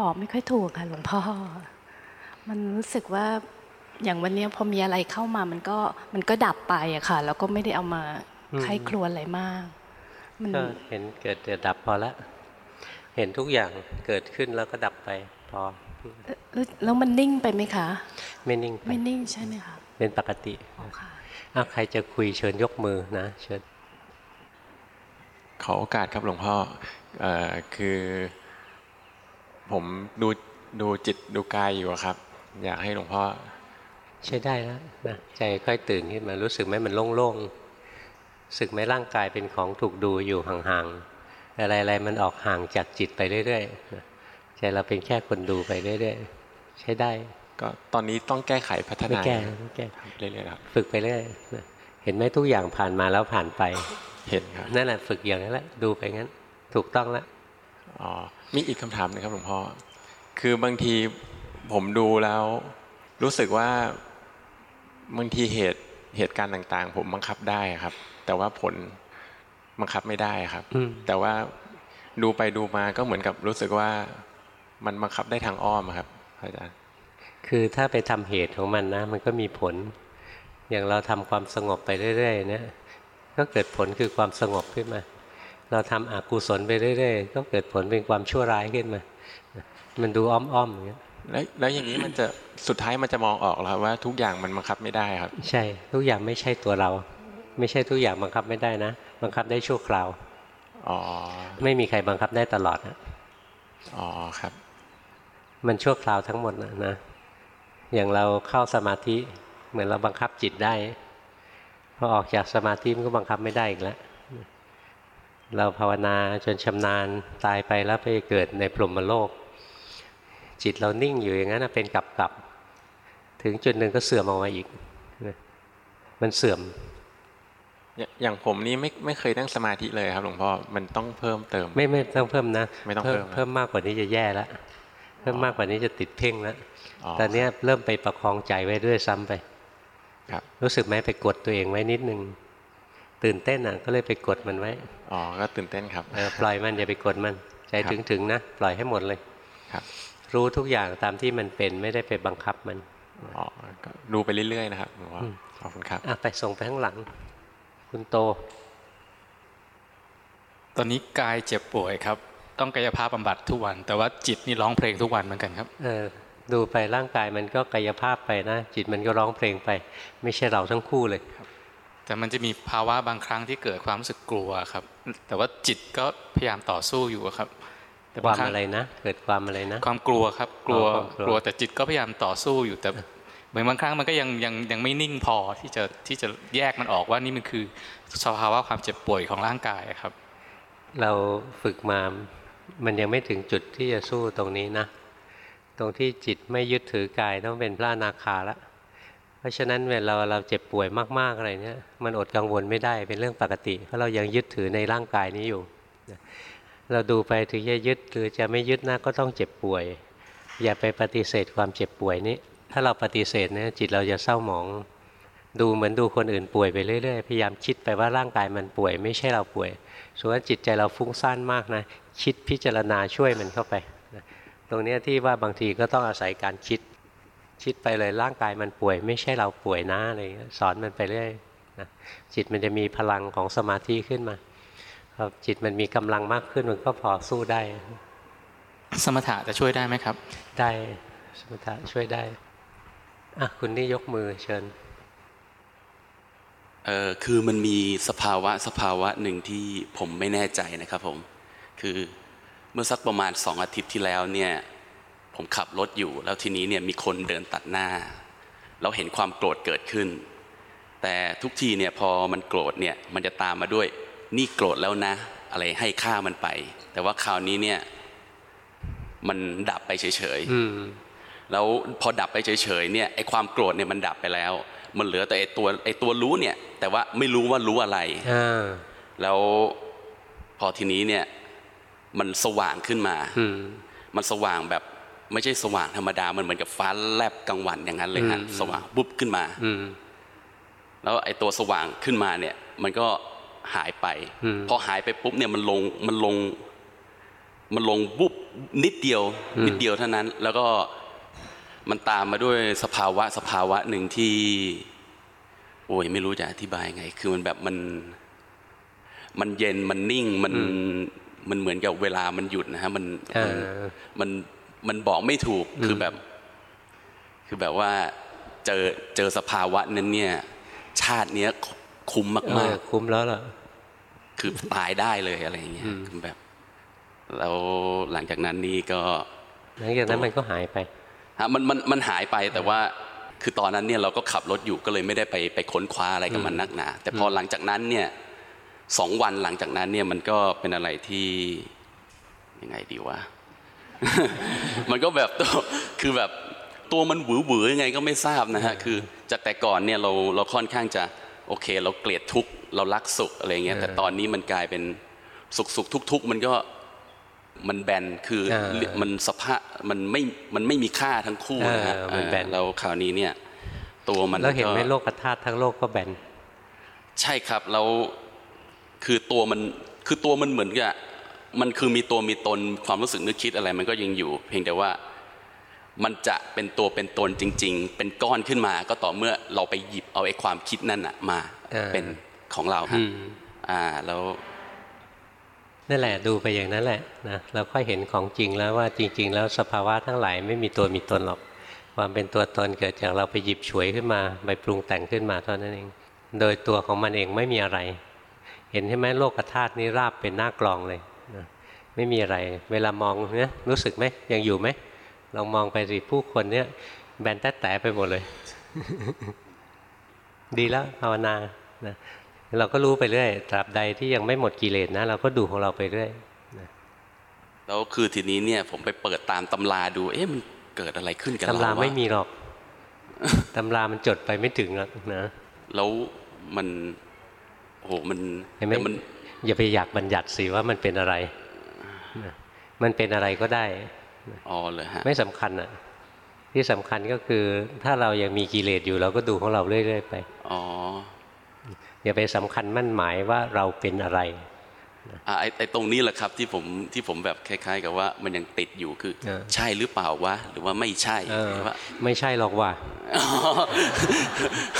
บอกไม่ค่อยถูกค่ะหลวงพ่อ มันรู้สึกว่าอย่างวันนี้พอมีอะไรเข้ามามันก็มันก็ดับไปอะค่ะ แล้วก็ไม่ได้เอามาไข้ครวญอะไรมาก มันก็เห็นเกิดเกิดดับพอละ เห็นทุกอย่างเกิดขึ้นแล้วก็ดับไปพอ แล้วมันนิ่งไปไหมคะ ไม่นิ่งไม่นิ่งใช่ไหมคะ เป็นปกติอ้าใครจะคุยเชิญยกมือนะเชิญ ขอโอกาสครับหลวงพ่ออคือ ผมดูดูจิตดูกายอยู่ครับ อยากให้หลวงพ่อใช้ได้แล้วนะใจค่อยตื่นขึ้นมารู้สึกไหมมันโล่งๆสึกไหมร่างกายเป็นของถูกดูอยู่ห่างๆอะไรๆมันออกห่างจากจิตไปเรื่อยๆใจเราเป็นแค่คนดูไปเรื่อยๆใช้ได้ ก็ตอนนี้ต้องแก้ไขพัฒนาแก้แก้เรื่อยๆครับฝึกไปเรื่อยเห็นไหมทุกอย่างผ่านมาแล้วผ่านไปเห็นครับนั่นแหละฝึกอย่างนั้นแหละดูไปงั้น ถูกต้องแล้วอ๋อ มีอีกคำถามนะครับหลวงพ่อ คือบางทีผมดูแล้ว รู้สึกว่าบางทีเหตุเหตุการณ์ต่าง ๆ ผมบังคับได้ครับ แต่ว่าผลบังคับไม่ได้ครับแต่ว่าดูไปดูมาก็เหมือนกับรู้สึกว่ามันบังคับได้ทางอ้อมครับอาจารย์คือถ้าไปทำเหตุของมันนะ มันก็มีผล อย่างเราทำความสงบไปเรื่อยๆเนี่ยก็เกิดผลคือความสงบขึ้นมา เราทำอกุศลไปเรื่อยๆก็เกิดผลเป็นความชั่วร้ายขึ้นมา มันดูอ้อมๆอย่างเงี้ยแล้วแล้วอย่างนี้มันจะสุดท้ายมันจะมองออกแล้วว่าทุกอย่างมันบังคับไม่ได้ครับ ใช่ทุกอย่างไม่ใช่ตัวเรา ไม่ใช่ทุกอย่างบังคับไม่ได้นะ บังคับได้ชั่วคราวอ๋อไม่มีใครบังคับได้ตลอดนะอ๋อครับ มันชั่วคราวทั้งหมดนะนะอย่างเราเข้าสมาธิเหมือนเราบังคับจิตได้พอออกจากสมาธิมันก็บังคับไม่ได้อีกแล้ว เราภาวนาจนชำนาญตายไปแล้วไปเกิดในพรหมโลก จิตเรานิ่งอยู่อย่างนั้นเป็นกับกับถึงจุดหนึ่งก็เสื่อมออกมาอีก มันเสื่อม อย่างผมนี่ไม่ไม่เคยนั่งสมาธิเลยครับหลวงพ่อ มันต้องเพิ่มเติม ไม่ไม่ต้องเพิ่มนะ ไม่ต้องเพิ่ม เพิ่มมากกว่านี้จะแย่แล้ว เพิ่มมากกว่านี้จะติดเพ่งแล้ว ตอนนี้เริ่มไปประคองใจไว้ด้วยซ้ำไป ครับ รู้สึกไหมไปกดตัวเองไว้นิดนึง ตื่นเต้นอะก็เลยไปกดมันไว้ อ๋อ ก็ตื่นเต้นครับปล่อยมันอย่าไปกดมันใจถึงถึงนะปล่อยให้หมดเลยครับ รู้ทุกอย่างตามที่มันเป็นไม่ได้ไปบังคับมันอ๋อดูไปเรื่อยๆนะครับหลวงพ่อขอบคุณครับอะไปส่งไปข้างหลัง คุณโต ตอนนี้กายเจ็บป่วยครับ ต้องกายภาพบำบัดทุกวัน แต่ว่าจิตนี่ร้องเพลงทุกวันเหมือนกันครับ เออดูไปร่างกายมันก็กายภาพไปนะ จิตมันก็ร้องเพลงไป ไม่ใช่เราทั้งคู่เลยครับ แต่มันจะมีภาวะบางครั้งที่เกิดความรู้สึกกลัวครับ แต่ว่าจิตก็พยายามต่อสู้อยู่ครับความอะไรนะเกิดความอะไรนะ ความกลัวครับ กลัวกลัวแต่จิตก็พยายามต่อสู้อยู่แต่เหมือนบางครั้งมันก็ยังยังยังไม่นิ่งพอที่จะที่จะแยกมันออกว่านี่มันคือสภาวะความเจ็บป่วยของร่างกายครับ เราฝึกมามันยังไม่ถึงจุดที่จะสู้ตรงนี้นะ ตรงที่จิตไม่ยึดถือกายต้องเป็นพระนาคาละ เพราะฉะนั้นเวลาเราเจ็บป่วยมากๆอะไรเนี่ยมันอดกังวลไม่ได้เป็นเรื่องปกติ เพราะเรายังยึดถือในร่างกายนี้อยู่ เราดูไปถึงจะยึดหรือจะไม่ยึดนะก็ต้องเจ็บป่วย อย่าไปปฏิเสธความเจ็บป่วยนี้ ถ้าเราปฏิเสธเนี่ยจิตเราจะเศร้าหมองดูเหมือนดูคนอื่นป่วยไปเรื่อยๆ พยายามคิดไปว่าร่างกายมันป่วย ไม่ใช่เราป่วย ส่วนจิตใจเราฟุ้งซ่านมากนะ คิดพิจารณาช่วยมันเข้าไป ตรงนี้ที่ว่าบางทีก็ต้องอาศัยการคิด คิดไปเลยร่างกายมันป่วย ไม่ใช่เราป่วยนะอะไรสอนมันไปเรื่อยนะจิตมันจะมีพลังของสมาธิขึ้นมาพอจิตมันมีกำลังมากขึ้นมันก็พอสู้ได้ สมถะจะช่วยได้ไหมครับ ได้สมถะช่วยได้อะคุณนี่ยกมือเชิญเออคือมันมีสภาวะสภาวะหนึ่งที่ผมไม่แน่ใจนะครับผม คือเมื่อสักประมาณสองอาทิตย์ที่แล้วเนี่ย ผมขับรถอยู่ แล้วทีนี้เนี่ยมีคนเดินตัดหน้า เราเห็นความโกรธเกิดขึ้น แต่ทุกทีเนี่ยพอมันโกรธเนี่ยมันจะตามมาด้วย นี่โกรธแล้วนะ อะไรให้ค่ามันไป แต่ว่าคราวนี้เนี่ยมันดับไปเฉยๆแล้วพอดับไปเฉยๆเนี่ยไอความโกรธเนี่ยมันดับไปแล้ว มันเหลือแต่ไอตัวไอตัวรู้เนี่ย แต่ว่าไม่รู้ว่ารู้อะไรแล้วพอทีนี้เนี่ยมันสว่างขึ้นมา มันสว่างแบบ ไม่ใช่สว่างธรรมดามันเหมือนกับฟ้าแลบกลางวันอย่างนั้นเลยฮะสว่างปุ๊บขึ้นมาแล้วไอ้ตัวสว่างขึ้นมาเนี่ย มันก็หายไปพอหายไปปุ๊บเนี่ยมันลงมันลง มันลงบุบนิดเดียวอืมนิดเดียวเท่านั้น แล้วก็มันตามมาด้วยสภาวะสภาวะหนึ่งที่ โอ้ยไม่รู้จะอธิบายไง คือมันแบบมัน มันเย็นมันนิ่งมันมันเหมือนกับเวลามันหยุดนะฮะมันเอมันอ มันมันบอกไม่ถูกอืมคือแบบ คือแบบว่าเจอเจอสภาวะนั้นเนี่ย ชาติเนี้ยคุ้มเอมาอกคุ้มแล้วล่ะๆคือตายได้เลยอะไรอย่างเงี้ยอืมคือแบบแล้วหลังจากนั้นนี่ก็หลังจากนั้นมันก็หายไปฮะมันมันมันหายไปแต่ว่าคือตอนนั้นเนี่ยเราก็ขับรถอยู่ก็เลยไม่ได้ไปไปค้นคว้าอะไรกับมันนักหนา แต่พอหลังจากนั้นเนี่ยสองวันหลังจากนั้นเนี่ยมันก็เป็นอะไรที่ยังไงดีวะ มันก็แบบตัวคือแบบตัวมันหวือหวือยังไงก็ไม่ทราบนะฮะคือจากแต่ก่อนเนี่ยเราเราค่อนข้างจะโอเค เราเกลียดทุกข์เรารักสุขอะไรเงี้ยแต่ตอนนี้มันกลายเป็นสุขสุขทุกทุกข์มันก็มันแบนคือเออมันสภาพมันไม่มันไม่มีค่าทั้งคู่นะฮะเออมันแบนเออแล้วคราวนี้เนี่ยตัวมันแล้วเห็นไหมก็โลกธาตุทั้งโลกก็แบนใช่ครับแล้วคือตัวมันคือตัวมันเหมือนกับ มันคือมีตัวมีตนความรู้สึกนึกคิดอะไรมันก็ยังอยู่ เพียงแต่ว่ามันจะเป็นตัวเป็นตนจริง ๆ เป็นก้อนขึ้นมาก็ต่อเมื่อเราไปหยิบเอาไอ้ความคิดนั่นอะมาเออเป็นของเราฮะอืมอ่าแล้วนั่นแหละดูไปอย่างนั้นแหละนะเราค่อยเห็นของจริงแล้วว่าจริง ๆ แล้วสภาวะทั้งหลายไม่มีตัวมีตนหรอก ความเป็นตัวตนเกิดจากเราไปหยิบฉวยขึ้นมาไปปรุงแต่งขึ้นมาเท่านั้นเอง โดยตัวของมันเองไม่มีอะไร เห็นใช่ไหมโลกธาตุนี้ราบเป็นหน้ากลองเลยนะ ไม่มีอะไร เวลามองเนี่ยรู้สึกไหมยังอยู่ไหมลองมองไปสิผู้คนเนี่ยแบนแต๊ะแตะไปหมดเลย ดีแล้วภาวนานะเราก็รู้ไปเรื่อยตราบใดที่ยังไม่หมดกิเลสนะ เราก็ดูของเราไปเรื่อยแล้วคือทีนี้เนี่ย ผมไปเปิดตามตำราดู เอ๊ะมันเกิดอะไรขึ้นกับเราตำราวะไม่มีหรอกตำรามันจดไปไม่ถึงหรอกนะแล้วมันโอ้โหมันเห็นไหมแต่มันอย่าไปอยากบัญญัติสิว่ามันเป็นอะไรนะ มันเป็นอะไรก็ได้อ๋อเลยฮะไม่สำคัญอะ ที่สำคัญก็คือถ้าเรายังมีกิเลสอยู่เราก็ดูของเราเรื่อย ๆ ไปอ๋ออย่าไปสำคัญมั่นหมายว่าเราเป็นอะไรอะไอ้ไอ้ตรงนี้แหละครับที่ผมที่ผมแบบคล้าย ๆ กับว่ามันยังติดอยู่คือเออใช่หรือเปล่าวะหรือว่าไม่ใช่เออหรือว่าไม่ใช่หรอกว่าอ๋อ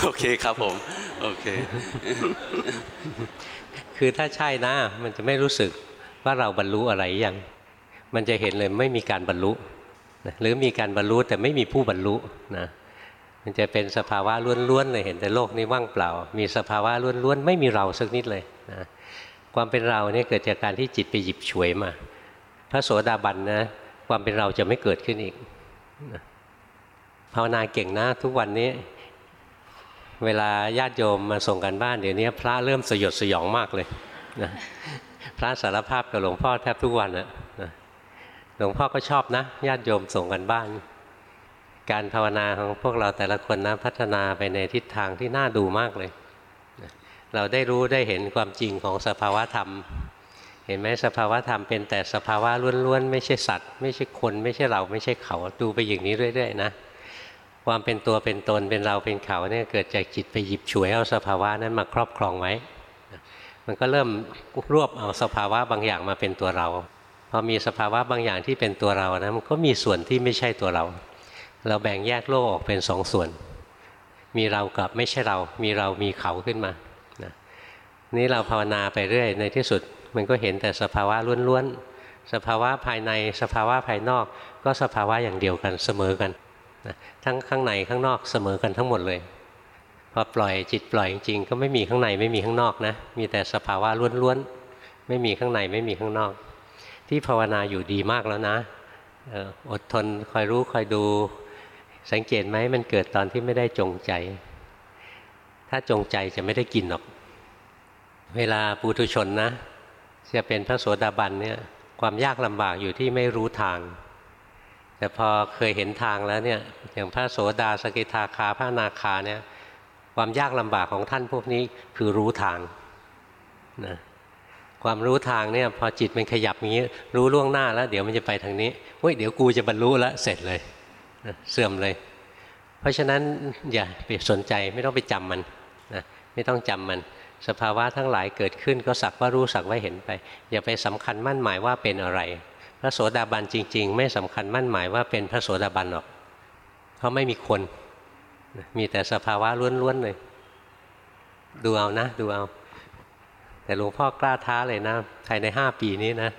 โอเคครับผมโอเค คือถ้าใช่นะมันจะไม่รู้สึก ว่าเราบรรลุอะไรยังมันจะเห็นเลยไม่มีการบรรลุนะหรือมีการบรรลุแต่ไม่มีผู้บรรลุนะมันจะเป็นสภาวะล้วนๆเลยเห็นแต่โลกนี้ว่างเปล่า มีสภาวะล้วนๆไม่มีเราสักนิดเลยนะความเป็นเราเนี่ยเกิดจากการที่จิตไปหยิบฉวยมา พระโสดาบันนะความเป็นเราจะไม่เกิดขึ้นอีกภาวนาเก่งนะทุกวันนี้ เวลาญาติโยมมาส่งกันบ้านเดี๋ยวนี้พระเริ่มสยดสยองมากเลยนะ พระสารภาพกับหลวงพ่อแทบทุกวันนะหลวงพ่อก็ชอบนะญาติโยมส่งกันบ้าน การภาวนาของพวกเราแต่ละคนนะพัฒนาไปในทิศทางที่น่าดูมากเลย เราได้รู้ได้เห็นความจริงของสภาวะธรรม เห็นไหมสภาวะธรรมเป็นแต่สภาวะล้วนๆ ไม่ใช่สัตว์ ไม่ใช่คน ไม่ใช่เราไม่ใช่เขาดูไปอย่างนี้เรื่อยๆนะความเป็นตัวเป็นตนเป็นเราเป็นเขาเนี่ยเกิดจากจิตไปหยิบฉวยเอาสภาวะนั้นมาครอบครองไว้ มันก็เริ่มรวบเอาสภาวะบางอย่างมาเป็นตัวเราพอมีสภาวะบางอย่างที่เป็นตัวเรานะมันก็มีส่วนที่ไม่ใช่ตัวเรา เราแบ่งแยกโลกออกเป็นสองส่วน มีเรากับไม่ใช่เรา มีเรามีเขาขึ้นมานะนี่เราภาวนาไปเรื่อยในที่สุด มันก็เห็นแต่สภาวะล้วนๆสภาวะภายในสภาวะภายนอก ก็สภาวะอย่างเดียวกันเสมอกันนะทั้งข้างในข้างนอกเสมอกันทั้งหมดเลย พอปล่อยจิตปล่อยจริงๆก็ไม่มีข้างในไม่มีข้างนอกนะ มีแต่สภาวะล้วนๆไม่มีข้างในไม่มีข้างนอก ที่ภาวนาอยู่ดีมากแล้วนะอดทนคอยรู้คอยดู สังเกตไหมมันเกิดตอนที่ไม่ได้จงใจ ถ้าจงใจจะไม่ได้กินหรอก เวลาปุถุชนนะจะเป็นพระโสดาบันเนี่ยความยากลำบากอยู่ที่ไม่รู้ทาง แต่พอเคยเห็นทางแล้วเนี่ยอย่างพระโสดาสกิทาคาพระนาคาเนี่ย ความยากลำบากของท่านพวกนี้คือรู้ทางนะความรู้ทางเนี่ยพอจิตมันขยับอย่างนี้รู้ล่วงหน้าแล้ว เดี๋ยวมันจะไปทางนี้เฮ้ยเดี๋ยวกูจะบรรลุแล้วเสร็จเลยนะเสื่อมเลย เพราะฉะนั้นอย่าไปสนใจไม่ต้องไปจำมันนะไม่ต้องจำมัน สภาวะทั้งหลายเกิดขึ้นก็สักว่ารู้สักว่าเห็นไป อย่าไปสำคัญมั่นหมายว่าเป็นอะไร พระโสดาบันจริง ๆ ไม่สำคัญมั่นหมายว่าเป็นพระโสดาบันหรอกเพราะไม่มีคน มีแต่สภาวะล้วนๆเลยดูเอานะ ดูเอา แต่หลวงพ่อกล้าท้าเลยนะภายในห้าปีนี้นะ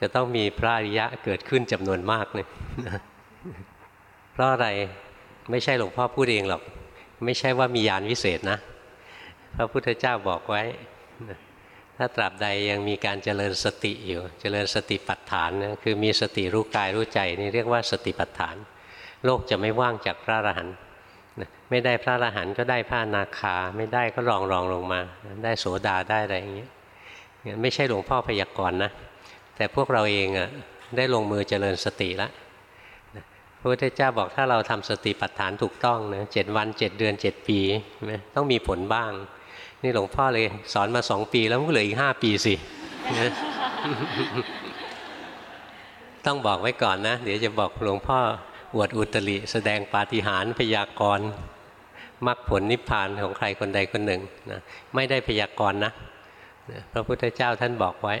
จะต้องมีพระอริยะเกิดขึ้นจำนวนมากเลยเพราะอะไรไม่ใช่หลวงพ่อพูดเองหรอก ไม่ใช่ว่ามียานวิเศษนะ พระพุทธเจ้าบอกไว้ ถ้าตราบใดยังมีการเจริญสติอยู่ เจริญสติปัฏฐานนะคือมีสติรู้กายรู้ใจนี่เรียกว่าสติปัฏฐาน โลกจะไม่ว่างจากพระอรหันต์ ไม่ได้พระอรหันต์ก็ได้พระนาคา ไม่ได้ก็รองรองลงมา ได้โสดาได้อะไรอย่างเงี้ยไม่ใช่หลวงพ่อพยากรณ์นะ แต่พวกเราเองอะได้ลงมือเจริญสติแล้วพระพุทธเจ้าบอกถ้าเราทำสติปัฏฐานถูกต้องนะเจ็ดวันเจ็ดเดือนเจ็ดปีต้องมีผลบ้าง นี่หลวงพ่อเลยสอนมาสองปีแล้วก็เหลืออีกห้าปีสิต้องบอกไว้ก่อนนะ เดี๋ยวจะบอกหลวงพ่ออวดอุตริ แสดงปาฏิหาริย์พยากรณ์ มรรคผลนิพพานของใครคนใดคนหนึ่งนะไม่ได้พยากรณ์นะพระพุทธเจ้าท่านบอกไว้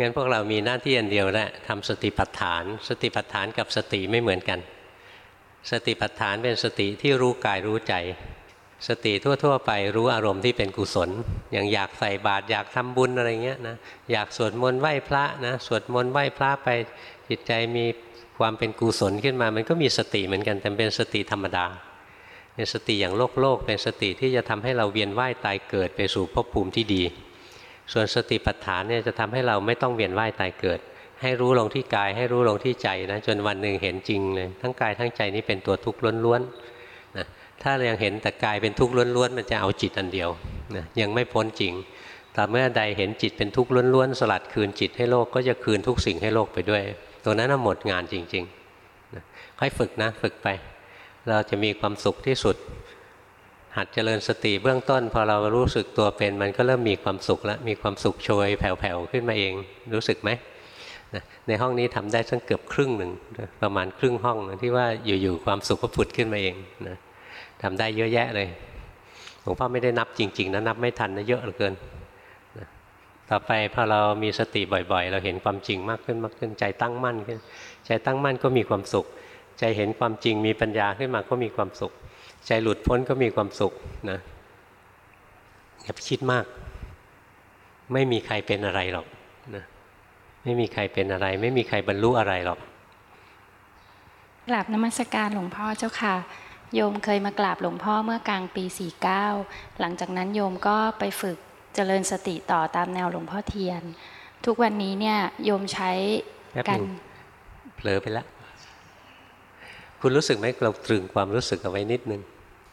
งั้นพวกเรามีหน้าที่อันเดียวแหละทำสติปัฏฐาน สติปัฏฐานกับสติไม่เหมือนกัน สติปัฏฐานเป็นสติที่รู้กายรู้ใจ สติทั่ว ๆ ไปรู้อารมณ์ที่เป็นกุศล อย่างอยากใส่บาตรอยากทำบุญอะไรเงี้ยนะอยากสวดมนต์ไหว้พระนะสวดมนต์ไหว้พระไปจิตใจมีความเป็นกุศลขึ้นมา มันก็มีสติเหมือนกันแต่เป็นสติธรรมดา เป็นสติอย่างโลกโลก เป็นสติที่จะทำให้เราเวียนว่ายตายเกิดไปสู่ภพภูมิที่ดี ส่วนสติปัฏฐานเนี่ยจะทำให้เราไม่ต้องเวียนว่ายตายเกิด ให้รู้ลงที่กาย ให้รู้ลงที่ใจนะจนวันหนึ่งเห็นจริงเลยทั้งกายทั้งใจนี้เป็นตัวทุกข์ล้วนๆนะถ้ายังเห็นแต่กายเป็นทุกข์ล้วนๆมันจะเอาจิตอันเดียวนะยังไม่พ้นจริงแต่เมื่อใดเห็นจิตเป็นทุกข์ล้วนๆสลัดคืนจิตให้โลกก็จะคืนทุกสิ่งให้โลกไปด้วย ตัวนั้นหมดงานจริงๆนะค่อยฝึกนะฝึกไป เราจะมีความสุขที่สุด หัดเจริญสติเบื้องต้น พอเรารู้สึกตัวเป็น มันก็เริ่มมีความสุขแล้วมีความสุขโชยแผ่วๆขึ้นมาเองรู้สึกไหมในห้องนี้ทำได้สักเกือบครึ่งหนึ่งประมาณครึ่งห้องที่ว่าอยู่ๆความสุขก็ผุดขึ้นมาเองนะทำได้เยอะแยะเลยหลวงพ่อไม่ได้นับจริงๆนะนับไม่ทันนะเยอะเหลือเกินต่อไปพอเรามีสติบ่อยๆ เราเห็นความจริงมากขึ้นมากขึ้นใจตั้งมั่นขึ้นใจตั้งมั่นก็มีความสุข ใจเห็นความจริงมีปัญญาขึ้นมาก็มีความสุข ใจหลุดพ้นก็มีความสุขนะอย่าไปคิดมาก ไม่มีใครเป็นอะไรหรอกนะไม่มีใครเป็นอะไร ไม่มีใครบรรลุอะไรหรอกกราบนมัสการหลวงพ่อเจ้าค่ะ โยมเคยมากราบหลวงพ่อเมื่อกลางปี 49 หลังจากนั้นโยมก็ไปฝึกเจริญสติต่อตามแนวหลวงพ่อเทียน ทุกวันนี้เนี่ยโยมใช้กันเผลอไปแล้ว คุณรู้สึกไหมเราตรึงความรู้สึกเอาไว้นิดนึง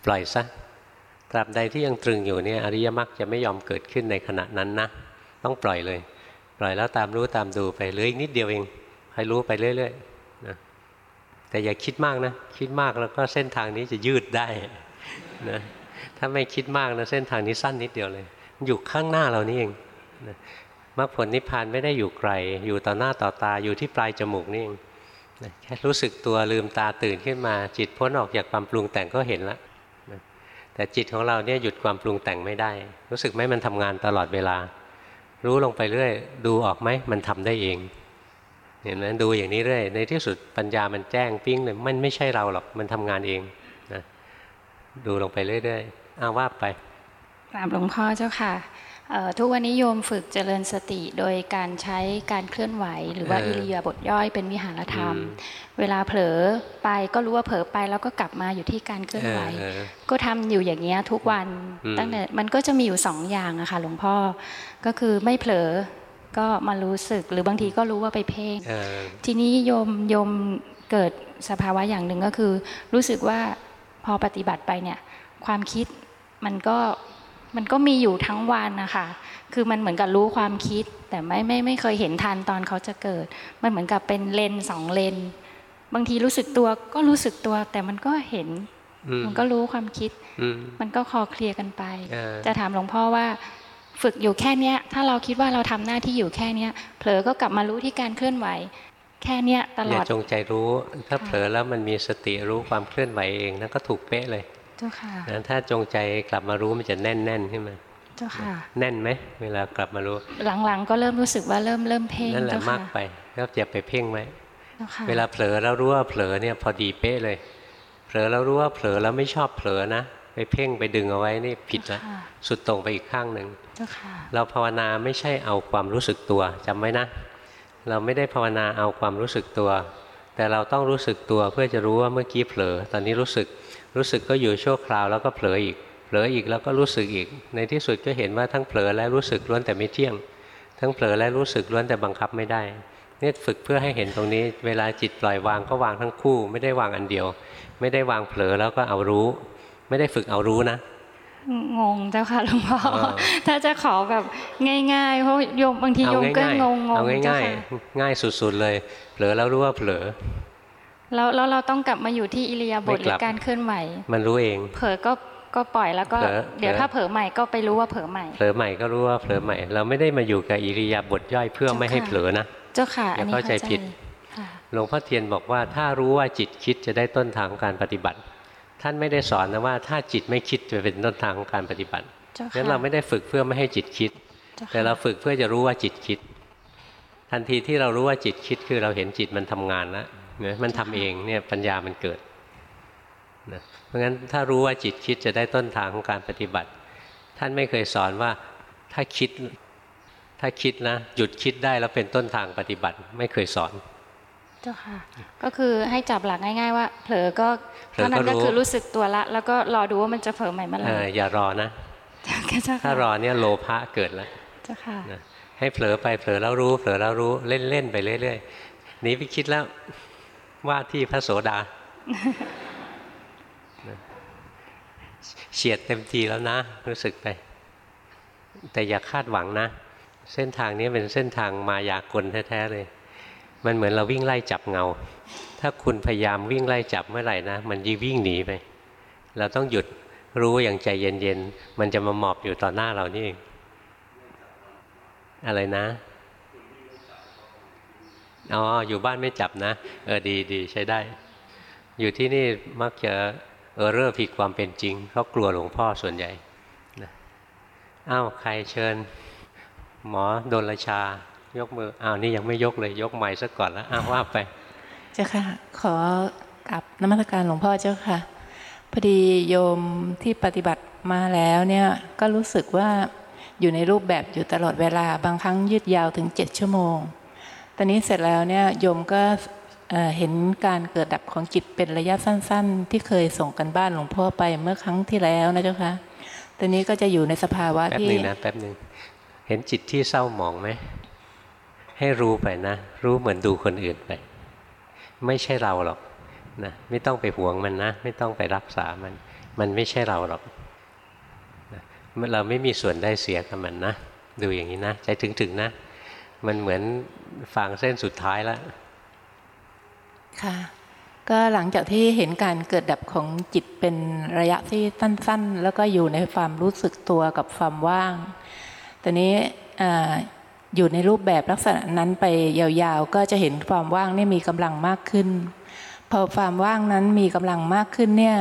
ปล่อยซะตราบใดที่ยังตรึงอยู่เนี่ยอริยมรรคจะไม่ยอมเกิดขึ้นในขณะนั้นนะต้องปล่อยเลย ปล่อยแล้วตามรู้ตามดูไปเหลืออีกนิดเดียวเองให้รู้ไปเรื่อยๆนะแต่อย่าคิดมากนะคิดมากแล้วก็เส้นทางนี้จะยืดได้นะถ้าไม่คิดมากนะเส้นทางนี้สั้นนิดเดียวเลยอยู่ข้างหน้าเรานี่เองนะมรรคผลนิพพานไม่ได้อยู่ไกล อยู่ต่อหน้าต่อตาอยู่ที่ปลายจมูกนี่เอง แค่รู้สึกตัวลืมตาตื่นขึ้นมา จิตพ้นออกจากความปรุงแต่งก็เห็นแล้วแต่จิตของเราเนี่ยหยุดความปรุงแต่งไม่ได้ รู้สึกไหมมันทำงานตลอดเวลา รู้ลงไปเรื่อย ดูออกไหมมันทำได้เองเห็นไหมดูอย่างนี้เรื่อยในที่สุดปัญญามันแจ้งปิ้งเลยมันไม่ใช่เราหรอกมันทำงานเองนะดูลงไปเรื่อยๆอ้าว่าไปกราบหลวงพ่อเจ้าค่ะ ทุกวันนี้โยมฝึกเจริญสติโดยการใช้การเคลื่อนไหว หรือว่าอิริยาบถย่อยเป็นวิหารธรรม เวลาเผลอไปก็รู้ว่าเผลอไปแล้วก็กลับมาอยู่ที่การเคลื่อนไหว ก็ทำอยู่อย่างเงี้ยทุกวันตั้งแต่มันก็จะมีอยู่สองอย่างอะค่ะหลวงพ่อก็คือไม่เผลอก็มารู้สึกหรือบางทีก็รู้ว่าไปเพ่งทีนี้โยมโยมเกิดสภาวะอย่างหนึ่งก็คือ รู้สึกว่าพอปฏิบัติไปเนี่ยความคิดมันก็ มันก็มีอยู่ทั้งวันนะคะคือมันเหมือนกับรู้ความคิด แต่ไม่ไม่ไม่เคยเห็นทันตอนเขาจะเกิด มันเหมือนกับเป็นเลนสองเลน บางทีรู้สึกตัวก็รู้สึกตัว แต่มันก็เห็น มันก็รู้ความคิด มันก็คอเคลียร์กันไป จะถามหลวงพ่อว่า ฝึกอยู่แค่เนี้ย ถ้าเราคิดว่าเราทำหน้าที่อยู่แค่เนี้ย เผลอก็กลับมารู้ที่การเคลื่อนไหว แค่เนี้ยตลอดจงใจรู้ ถ้าเผลอแล้วมันมีสติรู้ความเคลื่อนไหวเองนั่นก็ถูกเป๊ะเลย เจ้าค่ะถ้าจงใจกลับมารู้มันจะแน่นแน่นขึ้นมาเจ้าค่ะ แน่นไหมเวลากลับมารู้ หลังๆ ก็เริ่มรู้สึกว่าเริ่มเริ่มเพ่งนั่นแหละเจ้าค่ะมากไปก็อย่าไปเพ่งไว้เจ้าค่ะเวลาเผลอแล้วรู้ว่าเผลอเนี่ยพอดีเป๊ะเลย เผลอแล้วรู้ว่าเผลอแล้วไม่ชอบเผลอนะไปเพ่งไปดึงเอาไว้นี่ผิดละค่ะสุดตรงไปอีกข้างหนึ่งเจ้าค่ะเราภาวนาไม่ใช่เอาความรู้สึกตัวจำไว้นะ เราไม่ได้ภาวนาเอาความรู้สึกตัว แต่เราต้องรู้สึกตัวเพื่อจะรู้ว่าเมื่อกี้เผลอ ตอนนี้รู้สึกรู้สึกก็อยู่ชั่วคราวแล้วก็เผลออีก เผลออีกแล้วก็รู้สึกอีก ในที่สุดก็เห็นว่าทั้งเผลอและรู้สึกล้วนแต่ไม่เที่ยง ทั้งเผลอและรู้สึกล้วนแต่บังคับไม่ได้เนี่ยฝึกเพื่อให้เห็นตรงนี้ เวลาจิตปล่อยวางก็วางทั้งคู่ ไม่ได้วางอันเดียว ไม่ได้วางเผลอแล้วก็เอารู้ ไม่ได้ฝึกเอารู้นะ งงเจ้าค่ะหลวงพ่อเออถ้าจะขอแบบง่ายๆ เพราะโยมบางทีเอาโยมก็ง่ายงงๆงเอาเจ้าง่ายค่ะๆง่ายสุดๆเลยเผลอแล้วรู้ว่าเผลอแล้วแล้วเราต้องกลับมาอยู่ที่อิริยาบถไม่หกรืลัอบการเคลื่อนไหวมันรู้เอง เผลอก็ก็ปล่อยแล้วก็เผลอเดี๋ยวเผลอถ้าเผลอใหม่ก็ไปรู้ว่าเผลอใหม่เผลอใหม่ก็รู้ว่าเผลอใหม่ เราไม่ได้มาอยู่กับอิริยาบถย่อยเพื่อเจ้าไม่ให้ค่ะเผลอนะเจ้าค่ะอย่าอันนี้เข้าใจผิดค่ะหลวงพ่อเทียนบอกว่าถ้ารู้ว่าจิตคิดจะได้ต้นทางของการปฏิบัติ ท่านไม่ได้สอนนะว่าถ้าจิตไม่คิดจะเป็นต้นทางของการปฏิบัติเจ้าค่ะงั้นเราไม่ได้ฝึกเพื่อไม่ให้จิตคิดเจ้าค่ะแต่เราฝึกเพื่อจะรู้ว่าจิตคิด ทันทีที่เรารู้ว่าจิตคิดคือเราเห็นจิตมันทำงานแล้วเนี่ยมันทำเองเนี่ยปัญญามันเกิดนะเพราะงั้นถ้ารู้ว่าจิตคิดจะได้ต้นทางของการปฏิบัติ ท่านไม่เคยสอนว่าถ้าคิดถ้าคิดนะหยุดคิดได้แล้วเป็นต้นทางปฏิบัติไม่เคยสอน เจ้าค่ะ ก็คือให้จับหลักง่าย ๆ ว่า เผลอก็เผลอก็เท่านั้นก็รู้คือรู้สึกตัวละ แล้วก็รอดูว่ามันจะเผลอใหม่เมื่อไหร่เอออย่ารอนะเจ้าค่ะถ้ารอเนี่ยโลภะเกิดแล้วเจ้าค่ะนะให้เผลอไปเผลอแล้วรู้เผลอแล้วรู้เล่นเล่นไปเรื่อยๆหนีไปคิดแล้วว่าที่พระโสดานะเฉียดเต็มทีแล้วนะ รู้สึกไป แต่อย่าคาดหวังนะ เส้นทางนี้เป็นเส้นทางมายากลแท้ๆเลย มันเหมือนเราวิ่งไล่จับเงา ถ้าคุณพยายามวิ่งไล่จับเมื่อไหร่นะ มันยิ่งวิ่งหนีไป เราต้องหยุดรู้อย่างใจเย็นๆ มันจะมาหมอบอยู่ต่อหน้าเรานี่เองอะไรนะอ๋ออยู่บ้านไม่จับนะ เออดีดีใช้ได้ อยู่ที่นี่มักจะเออเร่อผิดความเป็นจริง เพราะกลัวหลวงพ่อส่วนใหญ่นะอ้าวใครเชิญ หมอดนลชา ยกมืออ้าวนี่ยังไม่ยกเลยยกใหม่ซะก่อนแล้วอ้าวว่าไป เจ้าค่ะ ขอกลับนมัสการหลวงพ่อเจ้าค่ะพอดีโยมที่ปฏิบัติมาแล้วเนี่ยก็รู้สึกว่าอยู่ในรูปแบบอยู่ตลอดเวลาบางครั้งยืดยาวถึงเจ็ดชั่วโมง ตอนนี้เสร็จแล้วเนี่ยโยมก็เอ่อเห็นการเกิดดับของจิตเป็นระยะสั้น ๆ ที่เคยส่งกันบ้านหลวงพ่อไปเมื่อครั้งที่แล้วนะเจ้าค่ะตอนนี้ก็จะอยู่ในสภาวะแป๊บที่หนึ่งนะแป๊บหนึ่งเห็นจิตที่เศร้าหมองไหม ให้รู้ไปนะ รู้เหมือนดูคนอื่นไป ไม่ใช่เราหรอกนะไม่ต้องไปหวงมันนะ ไม่ต้องไปรักษามัน มันไม่ใช่เราหรอกนะเราไม่มีส่วนได้เสียกับมันนะ ดูอย่างนี้นะ ใจถึงๆนะ มันเหมือนฟางเส้นสุดท้ายแล้วค่ะก็หลังจากที่เห็นการเกิดดับของจิตเป็นระยะที่สั้น ๆ แล้วก็อยู่ในความรู้สึกตัวกับความว่างตอนนี้ อยู่ในรูปแบบลักษณะนั้นไปยาวๆ ก็จะเห็นความว่างนี่มีกำลังมากขึ้น พอความว่างนั้นมีกำลังมากขึ้นเนี่ย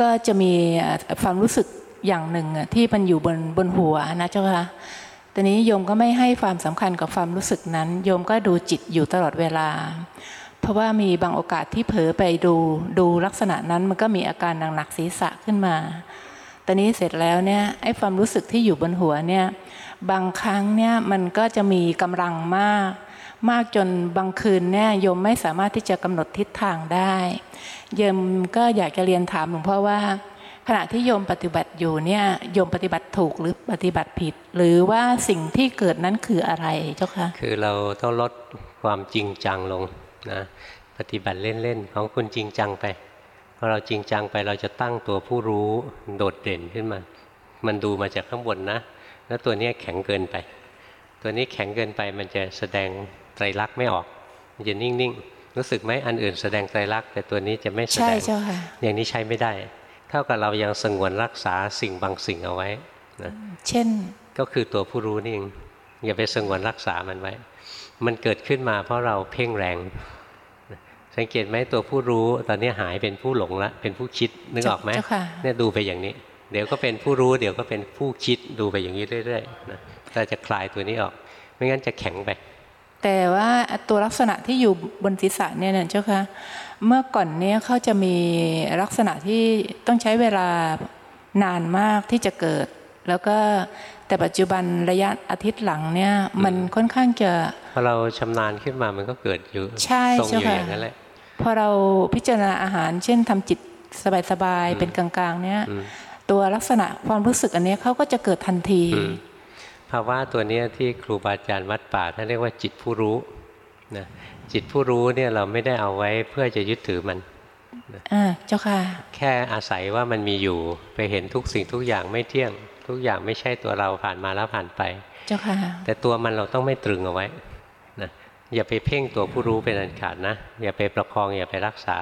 ก็จะมีความรู้สึกอย่างหนึ่งที่มันอยู่บนบนหัวนะเจ้าคะตอนนี้โยมก็ไม่ให้ความสำคัญกับความรู้สึกนั้น โยมก็ดูจิตอยู่ตลอดเวลา เพราะว่ามีบางโอกาสที่เผลอไปดูดูลักษณะนั้นมันก็มีอาการหนักๆศีรษะขึ้นมา ตอนนี้เสร็จแล้วเนี่ยไอ้ความรู้สึกที่อยู่บนหัวเนี่ย บางครั้งเนี่ยมันก็จะมีกำลังมาก มากจนบางคืนเนี่ยโยมไม่สามารถที่จะกำหนดทิศทางได้โยมก็อยากจะเรียนถามหลวงพ่อว่า ขณะที่โยมปฏิบัติอยู่เนี่ยโยมปฏิบัติถูกหรือปฏิบัติผิด หรือว่าสิ่งที่เกิดนั้นคืออะไรเจ้าคะคือเราต้องลดความจริงจังลงนะปฏิบัติเล่นๆของคุณจริงจังไปพอเราจริงจังไปเราจะตั้งตัวผู้รู้โดดเด่นขึ้นมา มันดูมาจากข้างบนนะ แล้วตัวนี้แข็งเกินไป ตัวนี้แข็งเกินไปมันจะแสดงไตรลักษณ์ไม่ออก มันจะนิ่งๆ รู้สึกไหมอันอื่นแสดงไตรลักษณ์แต่ตัวนี้จะไม่แสใช่ดงเจ้าค่ะอย่างนี้ใช้ไม่ได้ เท่ากับเรายังสงวนรักษาสิ่งบางสิ่งเอาไว้นะเช่น ก็คือตัวผู้รู้นี่เองอย่าไปสงวนรักษามันไว้ มันเกิดขึ้นมาเพราะเราเพ่งแรงสังเกตไหมตัวผู้รู้ตอนนี้หายเป็นผู้หลงละเป็นผู้คิดนึกออกไหมเจ้าค่ะเนี่ยดูไปอย่างนี้ เดี๋ยวก็เป็นผู้รู้ เดี๋ยวก็เป็นผู้คิดดูไปอย่างนี้เรื่อยๆนะเราจะคลายตัวนี้ออก ไม่งั้นจะแข็งไปแต่ว่าตัวลักษณะที่อยู่บนศีรษะเนี่ยนะเจ้าคะเมื่อก่อนเนี้ยเขาจะมีลักษณะที่ต้องใช้เวลานานมากที่จะเกิด แล้วก็แต่ปัจจุบันระยะอาทิตย์หลังเนี่ยมันค่อนข้างจะพอเราชำนาญขึ้นมามันก็เกิดอยู่ใช่ทรงอยู่เจ้าค่ะอย่างนั้นแหละพอเราพิจารณาอาหาร เช่นทำจิตสบายๆเป็นกลางๆ เนี่ยอืม ตัวลักษณะความรู้สึกอันเนี้ยเขาก็จะเกิดทันทีอืมภาวะตัวเนี้ยที่ครูบาอาจารย์วัดป่าท่านเรียกว่าจิตผู้รู้นะจิตผู้รู้เนี่ยเราไม่ได้เอาไว้เพื่อจะยึดถือมันอ่าเจ้าค่ะ แค่อาศัยว่ามันมีอยู่ไปเห็นทุกสิ่งทุกอย่างไม่เที่ยง ทุกอย่างไม่ใช่ตัวเราผ่านมาแล้วผ่านไป เจ้าค่ะ แต่ตัวมันเราต้องไม่ตรึงเอาไว้นะอย่าไปเพ่งตัวผู้รู้เป็นอันขาดนะอย่าไปประคองอย่าไปรักษา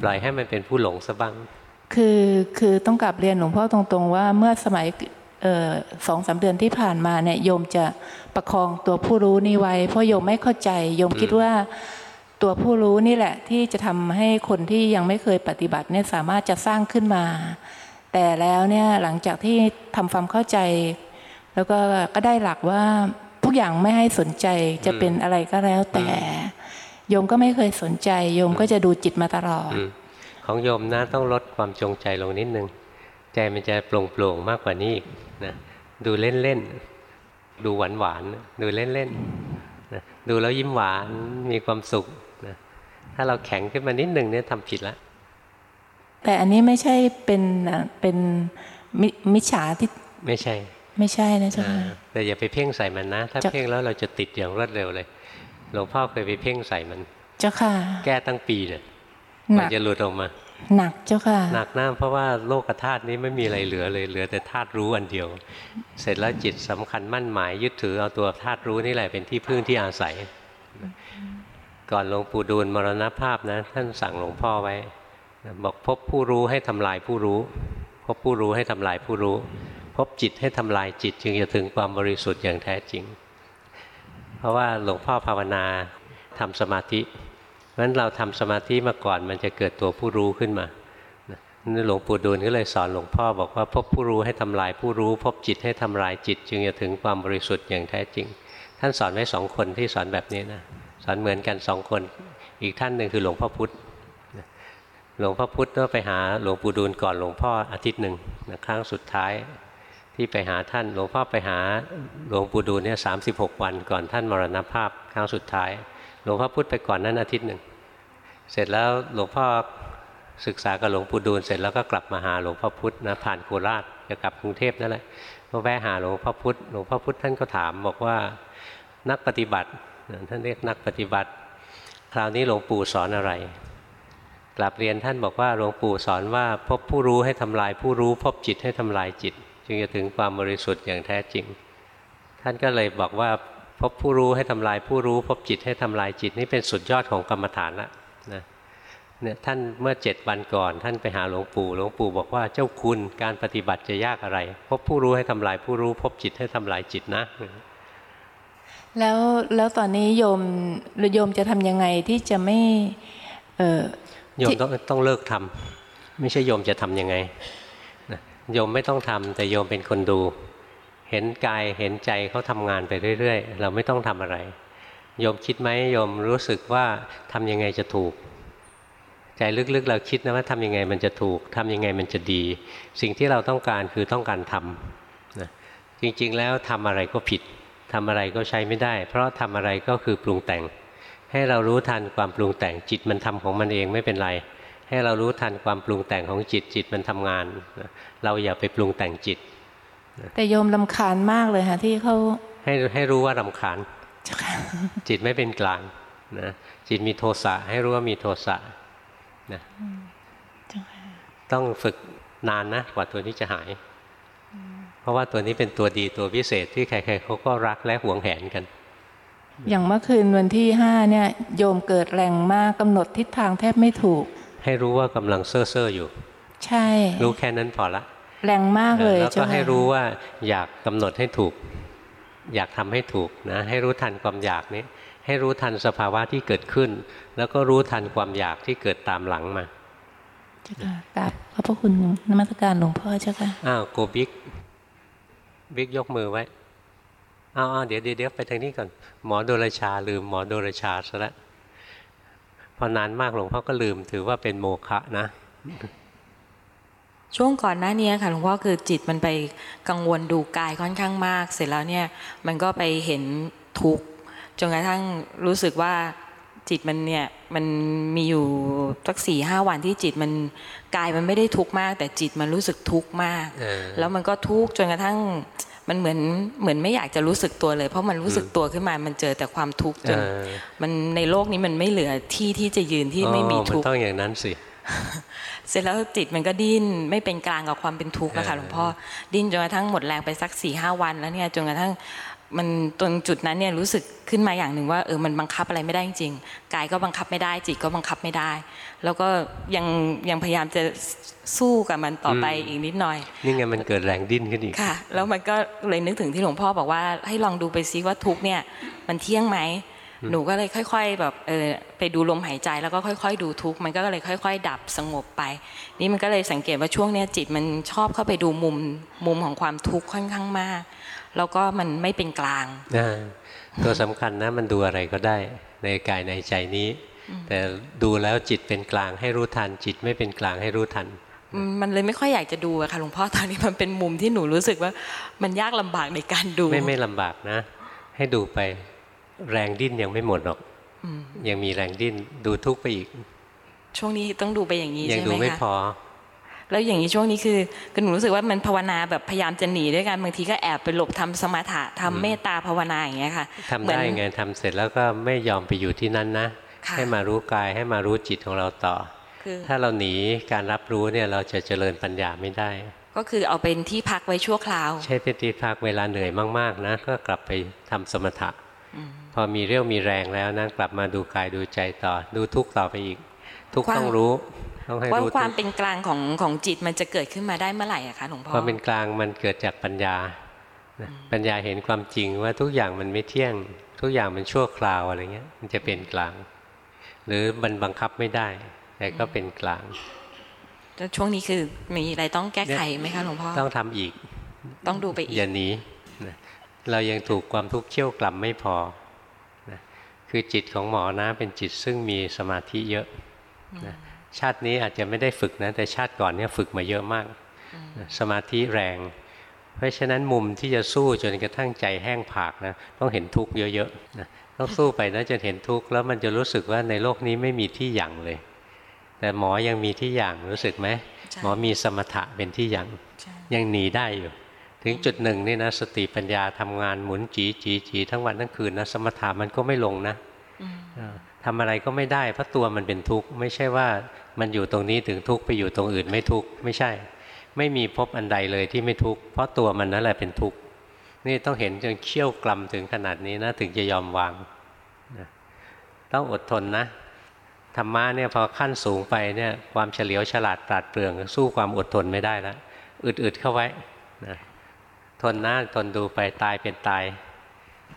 ปล่อยให้มันเป็นผู้หลงซะบ้าง คือคือต้องกลับเรียนหลวงพ่อตรงๆ ว่าเมื่อสมัยเอ่อสองสามเดือนที่ผ่านมาเนี่ยโยมจะประคองตัวผู้รู้นี่ไว้ เพราะโยมไม่เข้าใจ โยมคิดว่าตัวผู้รู้นี่แหละ ที่จะทำให้คนที่ยังไม่เคยปฏิบัติเนี่ยสามารถจะสร้างขึ้นมา แต่แล้วเนี่ยหลังจากที่ทำความเข้าใจ แล้วก็ก็ได้หลักว่าทุกอย่างไม่ให้สนใจจะเป็นอะไรก็แล้วแต่ โยมก็ไม่เคยสนใจ โยมก็จะดูจิตมาตลอดอม ของโยมนะต้องลดความจงใจลงนิดนึง ใจมันจะโปร่งโปร่งๆมากกว่านี้อีกนะดูเล่นเล่นๆดูหวานหวานๆดูเล่นเล่นๆนะดูแล้วยิ้มหวานมีความสุขนะถ้าเราแข็งขึ้นมานิดนึงเนี่ยทำผิดละแต่อันนี้ไม่ใช่เป็นอะเป็นมิมิจฉาที่ไม่ใช่ ไม่ใช่นะเจ้าค่ะอ่าแต่อย่าไปเพ่งใส่มันนะ ถ้าจะเพ่งแล้วเราจะติดอย่างรวดเร็วเลยหลวงพ่อเคยไปเพ่งใส่มัน เจ้าค่ะ แก้ตั้งปีเนี่ยหมันันกจะหลุดออกมา หนักเจ้าค่ะ หนักหน้าเพราะว่าโลกธาตุนี้ไม่มีอะไรเหลือเลยเหลือแต่ธาตุรู้อันเดียว เสร็จแล้วจิตสำคัญมั่นหมาย ยึดถือเอาตัวธาตุรู้นี่แหละเป็นที่พึ่งที่อาศัย ก่อนหลวงปู่ดูลมรณภาพนะ ท่านสั่งหลวงพ่อไว้ บอกพบผู้รู้ให้ทำลายผู้รู้ พบผู้รู้ให้ทำลายผู้รู้ พบจิตให้ทำลายจิต จึงจะถึงความบริสุทธิ์อย่างแท้จริง เพราะว่าหลวงพ่อภาวนาทำสมาธิ เพราะฉะนั้นเราทำสมาธิมาก่อนมันจะเกิดตัวผู้รู้ขึ้นมาหลวงปู่ดูลก็เลยสอนหลวงพ่อบอกว่าพบผู้รู้ให้ทำลายผู้รู้ พบจิตให้ทำลายจิต จึงจะถึงความบริสุทธิ์อย่างแท้จริง ท่านสอนไว้สองคนที่สอนแบบนี้นะสอนเหมือนกันสองคน อีกท่านหนึ่งคือหลวงพ่อพุธหลวงพ่อพุธก็ไปหาหลวงปู่ดูลก่อนหลวงพ่ออาทิตย์หนึ่งนะครั้งสุดท้ายที่ไปหาท่านหลวงพ่อไปหาหลวงปู่ดูลเนี่ยสาวันก่อนท่านมรณภาพครั้งสุดท้าย หลวงพ่อพุธไปก่อนนั้นอาทิตย์หนึ่ง เสร็จแล้วหลวงพ่อศึกษากับหลวงปู่ดูลเสร็จแล้วก็กลับมาหาหลวงพ่อพุธนะผ่านโคราชจะกลับกรุงเทพนั่นแหละก็แวะหาหลวงพ่อพุธหลวงพ่อพุธท่านก็ถามบอกว่านักปฏิบัติท่านเรียกนักปฏิบัติ คราวนี้หลวงปู่สอนอะไร กลับเรียนท่านบอกว่าหลวงปู่สอนว่าพบผู้รู้ให้ทำลายผู้รู้พบจิตให้ทำลายจิต จึงจะถึงความบริสุทธิ์อย่างแท้จริง ท่านก็เลยบอกว่า พบผู้รู้ให้ทำลายผู้รู้ พบจิตให้ทำลายจิตนี่เป็นสุดยอดของกรรมฐานละนะเนี่ยท่านเมื่อเจ็ดวันก่อน ท่านไปหาหลวงปู่หลวงปู่บอกว่าเจ้าคุณการปฏิบัติจะยากอะไร พบผู้รู้ให้ทำลายผู้รู้ พบจิตให้ทำลายจิตนะ แล้วแล้วตอนนี้โยมโยมจะทำยังไงที่จะไม่เออโยมต้องต้องเลิกทำไม่ใช่โยมจะทำยังไงนะโยมไม่ต้องทำแต่โยมเป็นคนดู เห็นกายเห็นใจเขาทำงานไปเรื่อย ๆ เราไม่ต้องทำอะไรโยมคิดไหมโยมรู้สึกว่าทำยังไงจะถูก ใจลึกๆ เราคิดนะว่าทำยังไงมันจะถูกทำยังไงมันจะดี สิ่งที่เราต้องการคือต้องการทำนะจริงๆแล้วทำอะไรก็ผิดทำอะไรก็ใช้ไม่ได้ เพราะทำอะไรก็คือปรุงแต่ง ให้เรารู้ทันความปรุงแต่งจิตมันทำของมันเองไม่เป็นไร ให้เรารู้ทันความปรุงแต่งของจิตจิตมันทำงาน เราอย่าไปปรุงแต่งจิต แต่โยมลำคาญมากเลยค่ะที่เขาให้ให้รู้ว่ารำคาญ จิตไม่เป็นกลางนะจิตมีโทสะให้รู้ว่ามีโทสะนะต้องฝึกนานนะกว่าตัวนี้จะหาย เพราะว่าตัวนี้เป็นตัวดีตัวพิเศษที่ใครๆเขาก็รักและหวงแหนกัน อย่างเมื่อคืนวันที่ห้าเนี่ย โยมเกิดแรงมากกำหนดทิศทางแทบไม่ถูก ให้รู้ว่ากำลังเซ่อเซ่อๆอยู่ ใช่ รู้แค่นั้นพอละ แรงมากเลยแล้วก็เจ้าค่ะให้รู้ว่าอยากกำหนดให้ถูก อยากทำให้ถูกนะ ให้รู้ทันความอยากนี้ให้รู้ทันสภาวะที่เกิดขึ้น แล้วก็รู้ทันความอยากที่เกิดตามหลังมาเจ้าค่ะกราบขอบพระคุณนมัสการหลวงพ่อเจ้าค่ะอ้าวโกบิ๊กบิ๊กยกมือไว้อ้าวเดี๋ยวเดี๋ยวไปทางนี้ก่อน หมอโดรชาลืมหมอโดรชาซะแล้วพอนานมากหลวงพ่อก็ลืมถือว่าเป็นโมฆะนะ ช่วงก่อนหน้านี้ค่ะหลวงพ่อคือจิตมันไปกังวลดูกายค่อนข้างมาก เสร็จแล้วเนี่ยมันก็ไปเห็นทุกข์จนกระทั่งรู้สึกว่าจิตมันเนี่ยมันมีอยู่สักสี่ห้าวันที่จิตมันกายมันไม่ได้ทุกข์มาก แต่จิตมันรู้สึกทุกข์มาก แล้วมันก็ทุกข์จนกระทั่งมันเหมือนเหมือนไม่อยากจะรู้สึกตัวเลย เพราะมันรู้สึกตัวขึ้นมามันเจอแต่ความทุกข์จนมันในโลกนี้มันไม่เหลือที่ที่จะยืนที่ไม่มีทุกข์ต้องอย่างนั้นสิ เสร็จแล้วจิตมันก็ดิ้นไม่เป็นกลางกับความเป็นทุกข์นะคะหลวงพ่อดิ้นจนกระทั่งหมดแรงไปสักสี่ห้าวันแล้วเนี่ยจนกระทั่งมันตรงจุดนั้นเนี่ยรู้สึกขึ้นมาอย่างหนึ่งว่าเออมันบังคับอะไรไม่ได้จริงกายก็บังคับไม่ได้ จิตก็บังคับไม่ได้ แล้วก็ยังยังพยายามจะสู้กับมันต่อไปอีกนิดหน่อยนี่ไงมันเกิดแรงดิ้นขึ้นอีกค่ะ แล้วมันก็เลยนึกถึงที่หลวงพ่อบอกว่าให้ลองดูไปซิว่าทุกเนี่ยมันเที่ยงไหม หนูก็เลยค่อย ๆ แบบเออไปดูลมหายใจแล้วก็ค่อย ๆ ดูทุกมันก็เลยค่อย ๆ ดับสงบไป นี่มันก็เลยสังเกตว่าช่วงเนี้ยจิตมันชอบเข้าไปดูมุมมุมของความทุกข์ค่อนข้างมาก แล้วก็มันไม่เป็นกลางตัวสำคัญนะมันดูอะไรก็ได้ในกายในใจนี้ แต่ดูแล้วจิตเป็นกลางให้รู้ทัน จิตไม่เป็นกลางให้รู้ทันมันเลยไม่ค่อยอยากจะดูอะค่ะหลวงพ่อตอนนี้มันเป็นมุมที่หนูรู้สึกว่ามันยากลำบากในการดู ไม่ไม่ลำบากนะ ให้ดูไป แรงดิ้นยังไม่หมดหรอกยังมีแรงดิ้นดูทุกไปอีก ช่วงนี้ต้องดูไปอย่างนี้ใช่ไหมคะยังดูไม่พอ แล้วอย่างนี้ช่วงนี้คือคือหนูรู้สึกว่ามันภาวนาแบบพยายามจะหนีด้วยกันบางทีก็แอบไปหลบทำสมาธิทำเมตตาภาวนาอย่างเงี้ยค่ะทำได้ไงทำเสร็จแล้วก็ไม่ยอมไปอยู่ที่นั่นนะให้มารู้กายให้มารู้จิตของเราต่อถ้าเราหนีการรับรู้เนี่ยเราจะเจริญปัญญาไม่ได้ ก็คือเอาเป็นที่พักไว้ชั่วคราว ใช่เป็นที่พักเวลาเหนื่อยมาก ๆ นะ ก็กลับไปทำสมถะ พอมีเรี่ยวมีแรงแล้วนะกลับมาดูกายดูใจต่อ ดูทุกต่อไปอีก ทุกต้องรู้ต้องให้รู้ความเป็นกลางของของจิตมันจะเกิดขึ้นมาได้เมื่อไหร่อะคะหลวงพ่อความเป็นกลางมันเกิดจากปัญญาปัญญาเห็นความจริงว่าทุกอย่างมันไม่เที่ยง ทุกอย่างมันชั่วคราวอะไรเงี้ย มันจะเป็นกลาง หรือมันบังคับไม่ได้ แต่ก็เป็นกลางแล้วช่วงนี้คือมีอะไรต้องแก้ไขไหมคะหลวงพ่อต้องทำอีก ต้องดูไปอีกอย่าหนีเรายังถูกความทุกข์เชี่ยวกล่ำไม่พอนะ คือจิตของหมอนะเป็นจิตซึ่งมีสมาธิเยอะนะชาตินี้อาจจะไม่ได้ฝึกนะแต่ชาติก่อนเนี่ยฝึกมาเยอะมากนะสมาธิแรง เพราะฉะนั้นมุมที่จะสู้จนกระทั่งใจแห้งผากนะต้องเห็นทุกข์เยอะๆนะต้องสู้ไปนะจนเห็นทุกข์แล้วมันจะรู้สึกว่าในโลกนี้ไม่มีที่หยั่งเลย แต่หมอยังมีที่หยั่งรู้สึกไหมหมอมีสมถะเป็นที่หยั่งยังหนีได้อยู่ ถึงจุดหนึ่งนี่นะสติปัญญาทำงานหมุนจีจีจีทั้งวันทั้งคืนนะสมถะมันก็ไม่ลงนะทำอะไรก็ไม่ได้เพราะตัวมันเป็นทุกข์ไม่ใช่ว่ามันอยู่ตรงนี้ถึงทุกข์ไปอยู่ตรงอื่นไม่ทุกข์ไม่ใช่ ไม่มีพบอันใดเลยที่ไม่ทุกข์เพราะตัวมันนั่นแหละเป็นทุกข์นี่ต้องเห็นจนเขี้ยวกลำถึงขนาดนี้นะถึงจะยอมวางต้องอดทนนะธรรมะเนี่ยพอขั้นสูงไปเนี่ยความเฉลียวฉลาดปราดเปรื่องสู้ความอดทนไม่ได้แล้วอึดๆเข้าไว้นะ ทนนะทนดูไปตายเป็นตาย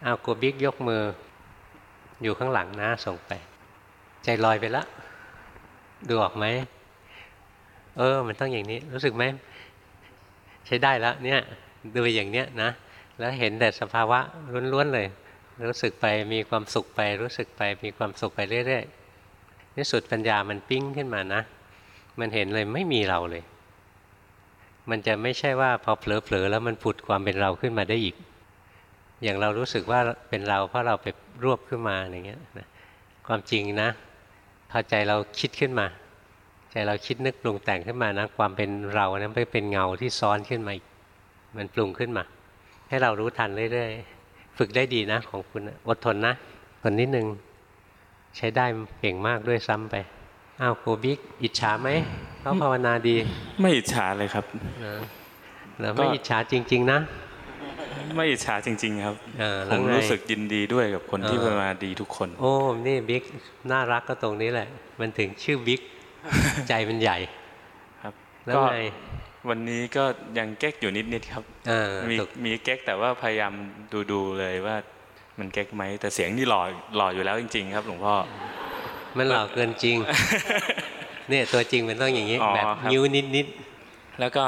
เอากูบิ๊กยกมือ อยู่ข้างหลังนะส่งไป ใจลอยไปแล้วดูออกไหม เออ มันต้องอย่างนี้ รู้สึกไหม ใช้ได้แล้ว เนี่ย ดูอย่างเนี้ยนะ แล้วเห็นแต่สภาวะล้วนๆเลย รู้สึกไปมีความสุขไป รู้สึกไปมีความสุขไปเรื่อยๆนี่สุดปัญญามันปิ้งขึ้นมานะ มันเห็นเลยไม่มีเราเลย มันจะไม่ใช่ว่าพอเผลอๆแล้วมันผุดความเป็นเราขึ้นมาได้อีก อย่างเรารู้สึกว่าเป็นเราเพราะเราไปรวบขึ้นมาอย่างเงี้ยนะความจริงนะพอใจเราคิดขึ้นมา ใจเราคิดนึกปรุงแต่งขึ้นมานะความเป็นเรานะั้นไปเป็นเงาที่ซ้อนขึ้นมามันปรุงขึ้นมา ให้เรารู้ทันเรื่อยๆฝึกได้ดีนะ ของคุณอดทนนะทนนิดนึงใช้ได้เก่งมากด้วยซ้ำไป อ้าวโกบิ๊กอิจฉาไหมเขาภาวนาดี ไม่อิจฉาเลยครับแล้วไม่อิจฉาจริง ๆ นะ ไม่อิจฉาจริง ๆ ครับผมรู้สึกยินดีด้วยกับคนที่ภาวนาดีทุกคน โอ้นี่บิ๊กน่ารักก็ตรงนี้แหละ มันถึงชื่อบิ๊กใจมันใหญ่ครับ แล้วไงวันนี้ก็ยังแก๊กอยู่นิดๆครับมีมีแก๊กแต่ว่าพยายามดูๆเลยว่ามันแก๊กไหมแต่เสียงนี่หล่อหล่ออยู่แล้วจริง ๆ ครับ หลวงพ่อ มันหลอกเกินจริงเนี่ยตัวจริงมันต้องอย่างนี้แบบนิ้วนิดนิดแล้วก็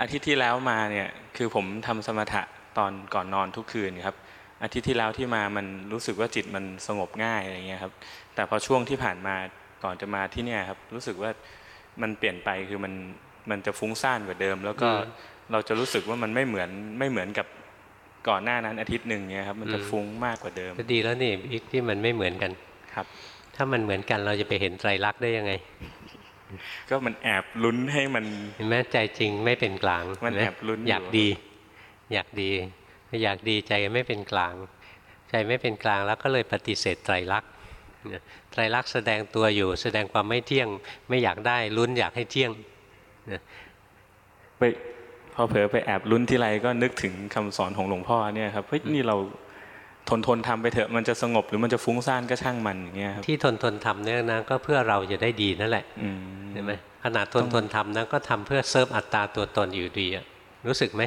อาทิตย์ที่แล้วมาเนี่ยคือผมทำสมถะตอนก่อนนอนทุกคืนครับ อาทิตย์ที่แล้วที่มามันรู้สึกว่าจิตมันสงบง่ายอะไรเงี้ยครับ แต่พอช่วงที่ผ่านมาก่อนจะมาที่เนี่ยครับรู้สึกว่ามันเปลี่ยนไปคือมันมันจะฟุ้งซ่านกว่าเดิม แล้วก็เราจะรู้สึกว่ามันไม่เหมือนไม่เหมือนกับก่อนหน้านั้นอาทิตย์หนึ่งเนี่ยครับมันจะฟุ้งมากกว่าเดิมก็ดีแล้วนี่อีกที่มันไม่เหมือนกัน ครับ ถ้ามันเหมือนกันเราจะไปเห็นไตรลักษณ์ได้ยังไง ก็มันแอบลุ้นให้มันเห็นไหมใจจริงไม่เป็นกลางมันแอบลุ้นอยากดี อยากดีอยากดีใจไม่เป็นกลาง ใจไม่เป็นกลางแล้วก็เลยปฏิเสธไตรลักษณ์ไตรลักษณ์แสดงตัวอยู่ แสดงความไม่เที่ยงไม่อยากได้ลุ้นอยากให้เที่ยงไปพอเผลอไปแอบลุ้นที่ไรก็นึกถึงคำสอนของหลวงพ่อเนี่ยครับเฮ้ยนี่เรา ทนทนทำไปเถอะมันจะสงบหรือมันจะฟุ้งซ่านก็ช่างมันอย่างเงี้ยครับที่ทนทนทำเนี่ยนะก็เพื่อเราจะได้ดีนั่นแหละใช่ไหมขนาดทนทนทำนะก็ทำเพื่อเซิร์ฟอัตตาตัวตนอยู่ดีอะรู้สึกไหม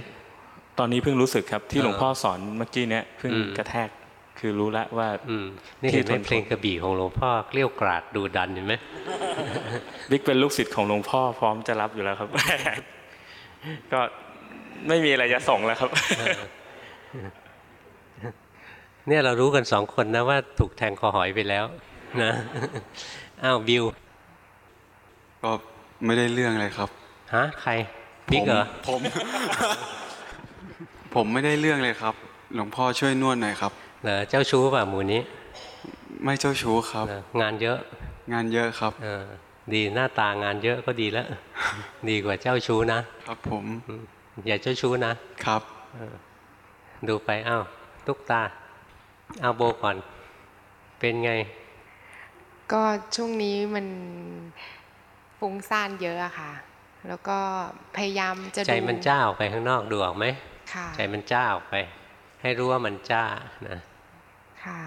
ตอนนี้เพิ่งรู้สึกครับที่หลวงพ่อสอนเมื่อกี้เนี้ยเพิ่งกระแทกคือรู้แล้วว่านี่เห็นไหมเพลงกระบี่ของหลวงพ่อเกลี้ยวกราดดูดันเห็นไหมบิ๊กเป็นลูกศิษย์ของหลวงพ่อพร้อมจะรับอยู่แล้วครับ ก็ไม่มีอะไรจะส่งแล้วครับ เนี่ยเรารู้กันสองคนนะว่าถูกแทงคอหอยไปแล้วนะอ้าวบิวก็ไม่ได้เรื่องเลยครับฮะใครบิ๊กเหรอผม ผมไม่ได้เรื่องเลยครับ หลวงพ่อช่วยนวดหน่อยครับเหรอเจ้าชู้ป่ะหมูนี้ ไม่เจ้าชู้ครับ งานเยอะ งานเยอะครับเออดีหน้าตางานเยอะก็ดีแล้ว ดีกว่าเจ้าชู้นะ ครับผม อย่าเจ้าชู้นะครับดูไปอ้าวตุ๊กตา เอาโบก่อน เป็นไง ก็ช่วงนี้มันฟุ้งซ่านเยอะอะค่ะ แล้วก็พยายามจะใจมันจ้าออกไปข้างนอกดูออกไหมใจมันจ้าออกไป ให้รู้ว่ามันจ้านะค่ะ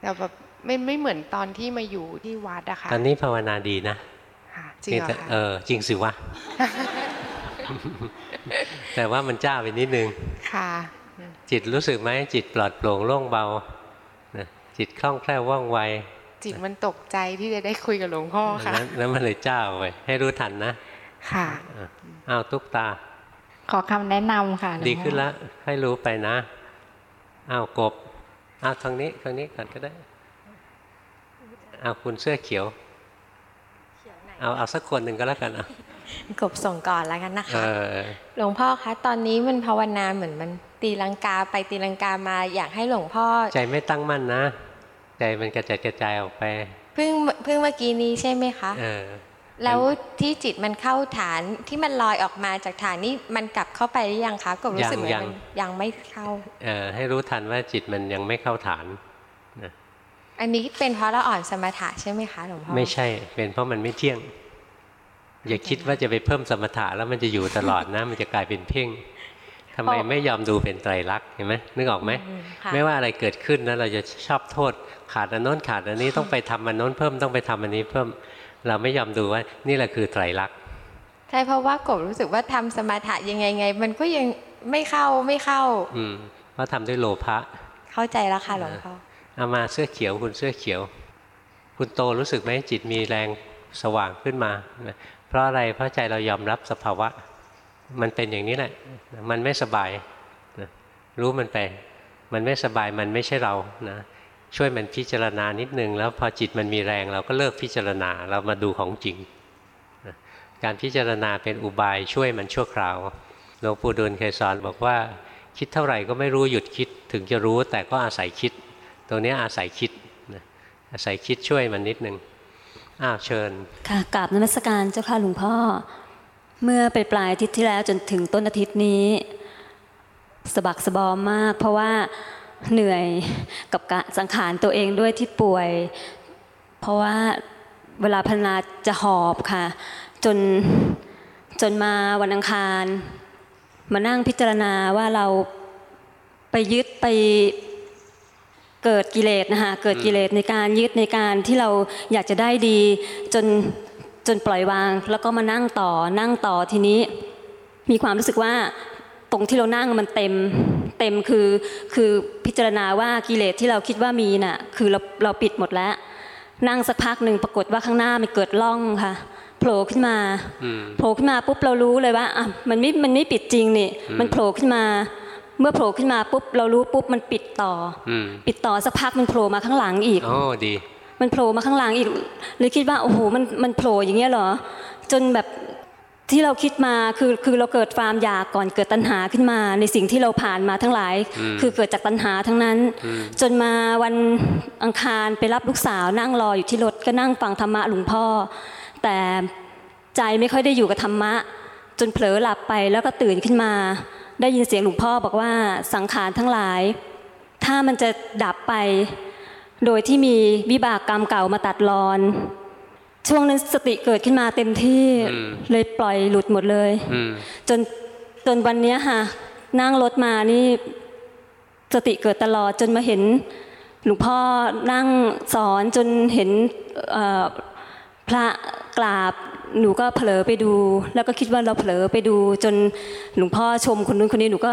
แต่แบบไม่ไม่เหมือนตอนที่มาอยู่ที่วัดอะค่ะตอนนี้ภาวนาดีนะจริงเหรอเออจริงสิวะแต่ว่ามันจ้าไปนิดนึงค่ะ จิตรู้สึกไหมจิตปลอดโปร่งโล่งเบาจิตคล่องแคล่วว่องไว จิตมันตกใจที่จะได้คุยกับหลวงพ่อค่ะแล้วมันเลยจ้าไปให้รู้ทันนะ ค่ะอ้าวตุ๊กตา ขอคำแนะนำค่ะ ดีขึ้นแล้วให้รู้ไปนะอ้าวกบอ้าวทางนี้ทางนี้ก่อนก็ได้เอาคุณเสื้อเขียวเอาเอาสักคนหนึ่งก็แล้วกันอะกบส่งก่อนแล้วกันนะคะหลวงพ่อคะตอนนี้มันภาวนาเหมือนมัน ตีลังกาไปตีลังกามาอยากให้หลวงพ่อ ใจไม่ตั้งมั่นนะ ใจมันกระจัดกระจายออกไปเพิ่งเพิ่งเมื่อกี้นี้ใช่ไหมคะแล้วที่จิตมันเข้าฐานที่มันลอยออกมาจากฐานนี้มันกลับเข้าไปหรือยังคะก็รู้สึกเหมือนมันยังไม่เข้าเออให้รู้ทันว่าจิตมันยังไม่เข้าฐานอันนี้เป็นเพราะเราอ่อนสมถะใช่ไหมคะหลวงพ่อไม่ใช่ เป็นเพราะมันไม่เที่ยง อย่าคิดว่าจะไปเพิ่มสมถะแล้วมันจะอยู่ตลอดนะ มันจะกลายเป็นเพ่ง ทำไมไม่ยอมดูเป็นไตรลักษณ์เห็นไหมนึกออกไหมไม่ว่าอะไรเกิดขึ้นนะเราจะชอบโทษ ขาดอันโน้นขาดอันนี้ต้องไปทำอันโน้นเพิ่มต้องไปทำอันนี้เพิ่ม เราไม่ยอมดูว่านี่แหละคือไตรลักษณ์ใช่เพราะว่ากบรู้สึกว่าทำสมถะยังไงไง มันก็ยังไม่เข้าไม่เข้า อืมเพราะทำด้วยโลภะเข้าใจแล้วค่ะหลวงพ่อเอามาเสื้อเขียวคุณเสื้อเขียว คุณโตรู้สึกไหมจิตมีแรงสว่างขึ้นมา เพราะอะไรเพราะใจเรายอมรับสภาวะ มันเป็นอย่างนี้แหละ มันไม่สบายรู้มันไป มันไม่สบายมันไม่ใช่เรานะช่วยมันพิจารณานิดนึง แล้วพอจิตมันมีแรงเราก็เลิกพิจารณาเรามาดูของจริงการพิจารณาเป็นอุบายช่วยมันชั่วคราวหลวงปู่ดูลเคยสอนบอกว่า คิดเท่าไหร่ก็ไม่รู้หยุดคิดถึงจะรู้แต่ก็อาศัยคิด ตรงนี้อาศัยคิดอาศัยคิดช่วยมันนิดนึงอ้าวเชิญ ค่ะกราบนมัสการเจ้าค่ะหลวงพ่อ เมื่อไปปลายอาทิตย์ที่แล้วจนถึงต้นอาทิตย์นี้สบักสบอมมาก เพราะว่าเหนื่อยกับสังขารตัวเองด้วยที่ป่วย เพราะว่าเวลาพนาจะหอบค่ะ จนจนมาวันอังคาร มานั่งพิจารณาว่าเราไปยึดไปเกิดกิเลสนะคะเกิดกิเลสในการยึดในการที่เราอยากจะได้ดี จน จนปล่อยวางแล้วก็มานั่งต่อนั่งต่อทีนี้ มีความรู้สึกว่าตรงที่เรานั่งมันเต็มเต็มคือคือพิจารณาว่ากิเลสที่เราคิดว่ามีน่ะคือเราเราปิดหมดแล้ว นั่งสักพักหนึ่งปรากฏว่าข้างหน้ามันเกิดล่องค่ะโผล่ขึ้นมาโผล่ขึ้นมาปุ๊บเรารู้เลยว่าอะมันไม่มันไม่ปิดจริงนี่มันโผล่ขึ้นมา เมื่อโผล่ขึ้นมาปุ๊บเรารู้ปุ๊บมันปิดต่อ ปิดต่อสักพักมันโผล่มาข้างหลังอีกโอ้ดี มันโผล่มาข้างหลังอีกเลยคิดว่าโอ้โหมันมันโผล่อย่างเงี้ยเหรอ จนแบบที่เราคิดมาคือคือเราเกิดความอยากก่อนเกิดตัณหาขึ้นมา ในสิ่งที่เราผ่านมาทั้งหลาย คือเกิดจากตัณหาทั้งนั้น จนมาวันอังคารไปรับลูกสาวนั่งรออยู่ที่รถก็นั่งฟังธรรมะหลวงพ่อ แต่ใจไม่ค่อยได้อยู่กับธรรมะ จนเผลอหลับไปแล้วก็ตื่นขึ้นมา ได้ยินเสียงหลวงพ่อบอกว่าสังขารทั้งหลาย ถ้ามันจะดับไป โดยที่มีวิบากกรรมเก่ามาตัดรอน ช่วงนั้นสติเกิดขึ้นมาเต็มที่เลยปล่อยหลุดหมดเลยจนจนวันนี้ค่ะ นั่งรถมานี่สติเกิดตลอดจนมาเห็นหลวงพ่อนั่งสอนจนเห็นพระกราบหนูก็เผลอไปดู แล้วก็คิดว่าเราเผลอไปดู จนหลวงพ่อชมคนนู้นคนนี้หนูก็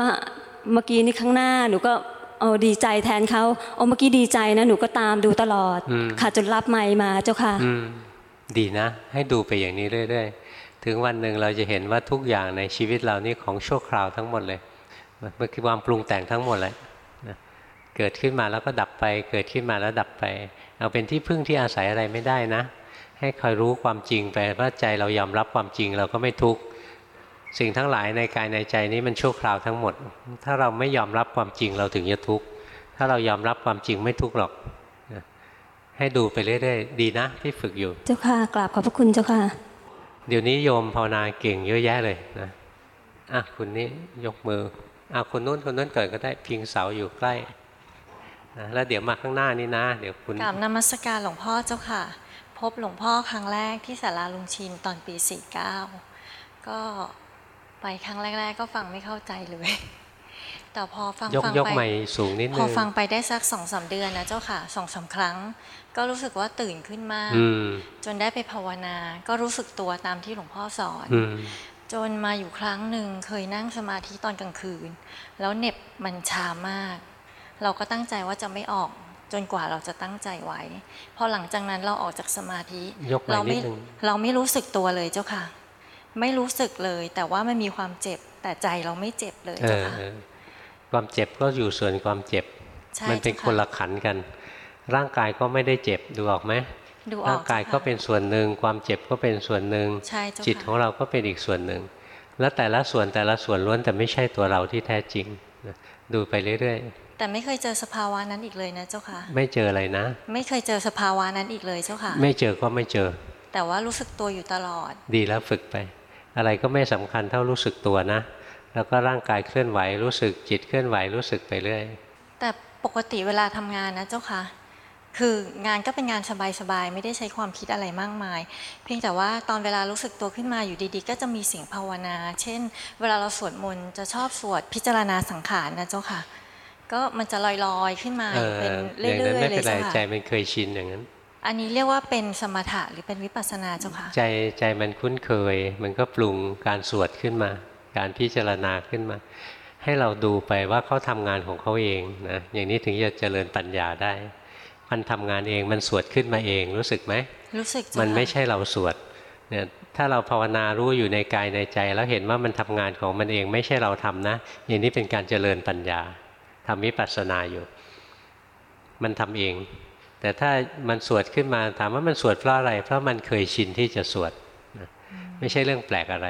เมื่อกี้นี่ข้างหน้าหนูก็ เอาดีใจแทนเขาเอาเมื่อกี้ดีใจนะหนูก็ตามดูตลอด ค่ะจนรับไม่มาเจ้าค่ะดีนะ ให้ดูไปอย่างนี้เรื่อยๆ ถึงวันหนึ่งเราจะเห็นว่าทุกอย่างในชีวิตเรานี่ของชั่วคราวทั้งหมดเลยมันคือความปรุงแต่งทั้งหมดเลยเกิดขึ้นมาแล้วก็ดับไป เกิดขึ้นมาแล้วดับไป เอาเป็นที่พึ่งที่อาศัยอะไรไม่ได้นะ ให้คอยรู้ความจริงไปว่าใจเรายอมรับความจริงเราก็ไม่ทุกข์ สิ่งทั้งหลายในกายในใจนี้มันชั่วคราวทั้งหมด ถ้าเราไม่ยอมรับความจริงเราถึงจะทุกข์ ถ้าเรายอมรับความจริงไม่ทุกข์หรอก ให้ดูไปเรื่อยๆ ดีนะที่ฝึกอยู่ เจ้าค่ะกราบขอบพระคุณเจ้าค่ะ เดี๋ยวนี้โยมภาวนาเก่งเยอะแยะเลยนะอะคุณนี้ยกมืออะคนนู้นคนนู้นเกิดก็ได้พิงเสาอยู่ใกล้นะแล้วเดี๋ยวมาข้างหน้านี่นะ เดี๋ยวคุณกราบนมัสการหลวงพ่อเจ้าค่ะ พบหลวงพ่อครั้งแรกที่ศาลาลุงชินตอนปี49ก็ ไปครั้งแรก ๆ ก็ฟังไม่เข้าใจเลย แต่พอฟังฟังไปสูงนิดนึงพอฟังไปได้สักสองสาเดือนนะเจ้าค่ะสองสาครั้ง ก็รู้สึกว่าตื่นขึ้นมากจนได้ไปภาวนา ก็รู้สึกตัวตามที่หลวงพ่อสอนจนมาอยู่ครั้งหนึ่งเคยนั่งสมาธิตอนกลางคืน แล้วเน็บมันชามาก เราก็ตั้งใจว่าจะไม่ออกจนกว่าเราจะตั้งใจไว้ พอหลังจากนั้นเราออกจากสมาธิเราไม่เราไม่รู้สึกตัวเลยเจ้าค่ะ ไม่รู้สึกเลย แต่ว่ามันมีความเจ็บ แต่ใจเราไม่เจ็บเลยเจ้าค่ะความเจ็บก็อยู่ส่วนความเจ็บ มันเป็นคนละขันกัน ร่างกายก็ไม่ได้เจ็บดูออกไหมร่างกายก็เป็นส่วนหนึ่ง ความเจ็บก็เป็นส่วนหนึ่ง จิตของเราก็เป็นอีกส่วนหนึ่ง แล้วแต่ละส่วนแต่ละส่วนล้วนแต่ไม่ใช่ตัวเราที่แท้จริงดูไปเรื่อยๆ แต่ไม่เคยเจอสภาวะนั้นอีกเลยนะเจ้าค่ะ ไม่เจออะไรนะ ไม่เคยเจอสภาวะนั้นอีกเลยเจ้าค่ะ ไม่เจอก็ไม่เจอ แต่ว่ารู้สึกตัวอยู่ตลอด ดีแล้วฝึกไป อะไรก็ไม่สำคัญเท่ารู้สึกตัวนะ แล้วก็ร่างกายเคลื่อนไหวรู้สึกจิตเคลื่อนไหวรู้สึกไปเรื่อย แต่ปกติเวลาทำงานนะเจ้าค่ะ คืองานก็เป็นงานสบายๆไม่ได้ใช้ความคิดอะไรมากมาย เพียงแต่ว่าตอนเวลารู้สึกตัวขึ้นมาอยู่ดีๆ ก็จะมีเสียงภาวนา เช่น เวลาเราสวดมนต์จะชอบสวดพิจารณาสังขารนะเจ้าค่ะ ก็มันจะลอยๆขึ้นมาเป็นเรื่อยๆเลยไม่เป็นไรใจมันเคยชินอย่างนั้น อันนี้เรียกว่าเป็นสมถะหรือเป็นวิปัสสนาเจ้าค่ะ ใจใจมันคุ้นเคย มันก็ปรุงการสวดขึ้นมา การพิจารณาขึ้นมา ให้เราดูไปว่าเขาทำงานของเขาเองนะอย่างนี้ถึงจะเจริญปัญญาได้ มันทำงานเองมันสวดขึ้นมาเองรู้สึกไหมรู้สึกมันไม่ใช่เราสวดเนี่ยถ้าเราภาวนารู้อยู่ในกายในใจ แล้วเห็นว่ามันทำงานของมันเองไม่ใช่เราทำนะ อย่างนี้เป็นการเจริญปัญญาทำวิปัสสนาอยู่ มันทำเอง แต่ถ้ามันสวดขึ้นมาถามว่ามันสวดเพราะอะไร เพราะมันเคยชินที่จะสวดไม่ใช่เรื่องแปลกอะไร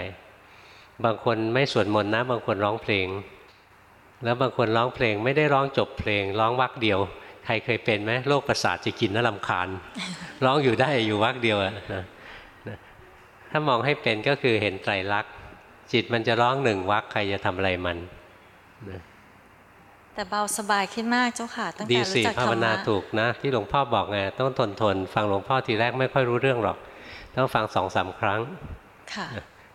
บางคนไม่สวดมนต์นะ บางคนร้องเพลง แล้วบางคนร้องเพลงไม่ได้ร้องจบเพลง ร้องวักเดียว ใครเคยเป็นไหมโรคประสาทจะกินน่าลำคาญ ร้องอยู่ได้อยู่วักเดียวอะนะถ้ามองให้เป็นก็คือเห็นไตรลักษณ์จิตมันจะร้องหนึ่งวักใครจะทำอะไรมันนะ แต่เบาสบายขึ้นมากเจ้าค่ะ ตั้งแต่รู้จักธรรมะดีสิภาวนาถูกนะ ที่หลวงพ่อบอกไงต้องทนทน ฟังหลวงพ่อทีแรกไม่ค่อยรู้เรื่องหรอก ต้องฟังสองสาครั้งค่ะ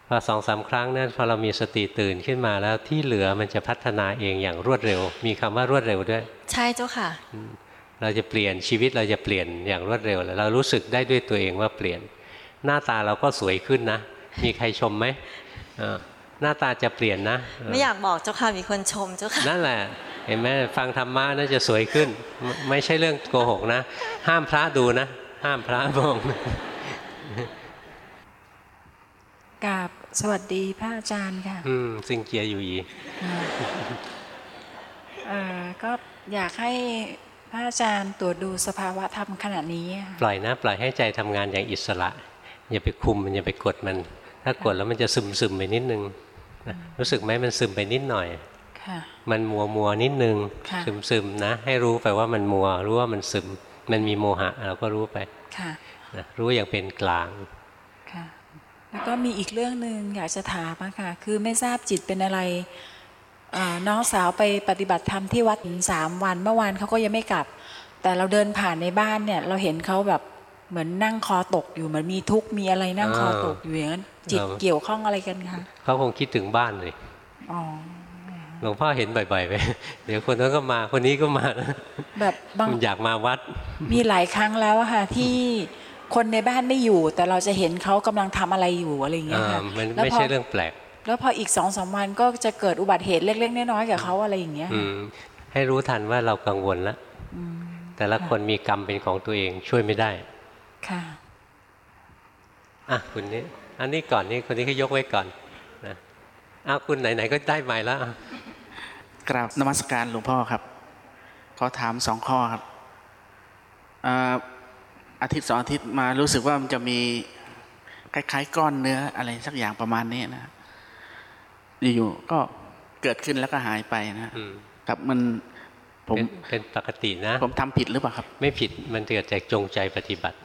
พอสองสาครั้งนั้นพอเรามีสติตื่นขึ้นมาแล้วที่เหลือมันจะพัฒนาเองอย่างรวดเร็ว มีคำว่ารวดเร็วด้วย ใช่เจ้าค่ะ เราจะเปลี่ยนชีวิตเราจะเปลี่ยนอย่างรวดเร็วแล้วเรารู้สึกได้ด้วยตัวเองว่าเปลี่ยน หน้าตาเราก็สวยขึ้นนะ มีใครชมไหมหน้าตาจะเปลี่ยนนะ ไม่อยากบอกเจ้าค่ะมีคนชมเจ้าค่ะนั่นแหละ เห็นไหมฟังธรรมะน่าจะสวยขึ้น ไม่ใช่เรื่องโกหกนะ ห้ามพระดูนะ ห้ามพระมองกราบสวัสดีพระอาจารย์ค่ะ อืมสิงเกียอยู่อีเอ่อก็อยากให้พระอาจารย์ตรวจดูสภาวะธรรมขณะนี้ ปล่อยนะ ปล่อยให้ใจทำงานอย่างอิสระ อย่าไปคุมมันอย่าไปกดมัน ถ้ากดแล้วมันจะซึมซึมไปนิดนึงรู้สึกไหมมันซึมไปนิดหน่อย มันมัวมัวนิดนึงซึมซึมนะ ให้รู้ไปว่ามันมัว รู้ว่ามันซึม มันมีโมหะเราก็รู้ไปนะรู้อย่างเป็นกลางค่ะแล้วก็มีอีกเรื่องหนึ่งอยากจะถามค่ะ คือไม่ทราบจิตเป็นอะไรน้องสาวไปปฏิบัติธรรมที่วัดสามวันเมื่อวานเขาก็ยังไม่กลับ แต่เราเดินผ่านในบ้านเนี่ย เราเห็นเขาแบบเหมือนนั่งคอตกอยู่เหมือนมีทุกข์มีอะไรนั่งคอตกอยู่อย่างนั้นจิตเกี่ยวข้องอะไรกันคะเขาคงคิดถึงบ้านเลย หลวงพ่อเห็นบ่อยๆไปเดี๋ยวคนนั้นก็มาคนนี้ก็มาแบบบางอยากมาวัด มีหลายครั้งแล้วค่ะที่คนในบ้านไม่อยู่ แต่เราจะเห็นเขากำลังทำอะไรอยู่อะไรอย่างเงี้ยค่ะมันไม่ใช่เรื่องแปลก แล้วพออีกสองสามวันก็จะเกิดอุบัติเหตุเล็ก ๆ น้อยๆกับเขาอะไรอย่างเงี้ยให้รู้ทันว่าเรากังวลแล้วแต่ละคนมีกรรมเป็นของตัวเองช่วยไม่ได้ ค่ะอะคุณนี้ อันนี้ก่อนนี้คนนี้ก็ยกไว้ก่อนนะอ้าวคุณไหนๆก็ได้ใหม่แล้ว กราบนมัสการหลวงพ่อครับ ขอถามสองข้อครับอาทิตย์สองอาทิตย์มารู้สึกว่ามันจะมีคล้ายๆก้อนเนื้ออะไรสักอย่างประมาณนี้นะอยู่ๆก็เกิดขึ้นแล้วก็หายไปนะครับมันผมเป็นปกตินะ ผมทำผิดหรือเปล่าครับ ไม่ผิดมันเกิดจากจงใจปฏิบัติ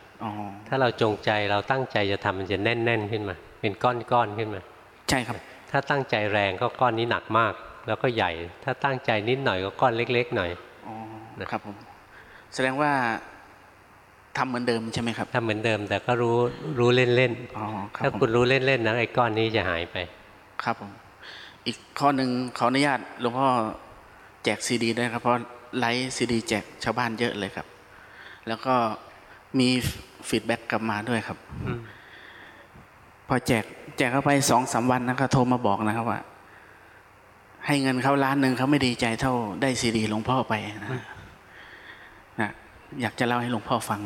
ถ้าเราจงใจเราตั้งใจจะทำมันจะแน่น ๆ ขึ้นมา เป็นก้อนๆขึ้นมา ใช่ครับ ถ้าตั้งใจแรงก็ก้อนนี้หนักมาก แล้วก็ใหญ่ ถ้าตั้งใจนิดหน่อยก็ก้อนเล็ก ๆ หน่อยอ๋อนะครับผมแสดงว่าทำเหมือนเดิมใช่ไหมครับทำเหมือนเดิมแต่ก็รู้รู้เล่นๆถ้าคุณรู้เล่นๆนะไอ้ก้อนนี้จะหายไป ครับผม อีกข้อหนึ่งขออนุญาตหลวงพ่อแจกซีดีด้วยครับ เพราะ write ซีดีแจกชาวบ้านเยอะเลยครับ แล้วก็มี feedback กลับมาด้วยครับ พอแจกแจกเข้าไปสองสาวันนะครับโทรมาบอกนะครับว่า ให้เงินเขาล้านหนึ่งเขาไม่ดีใจเท่าได้ซีดีหลวงพ่อไปนะนะอยากจะเล่าให้หลวงพ่อฟัง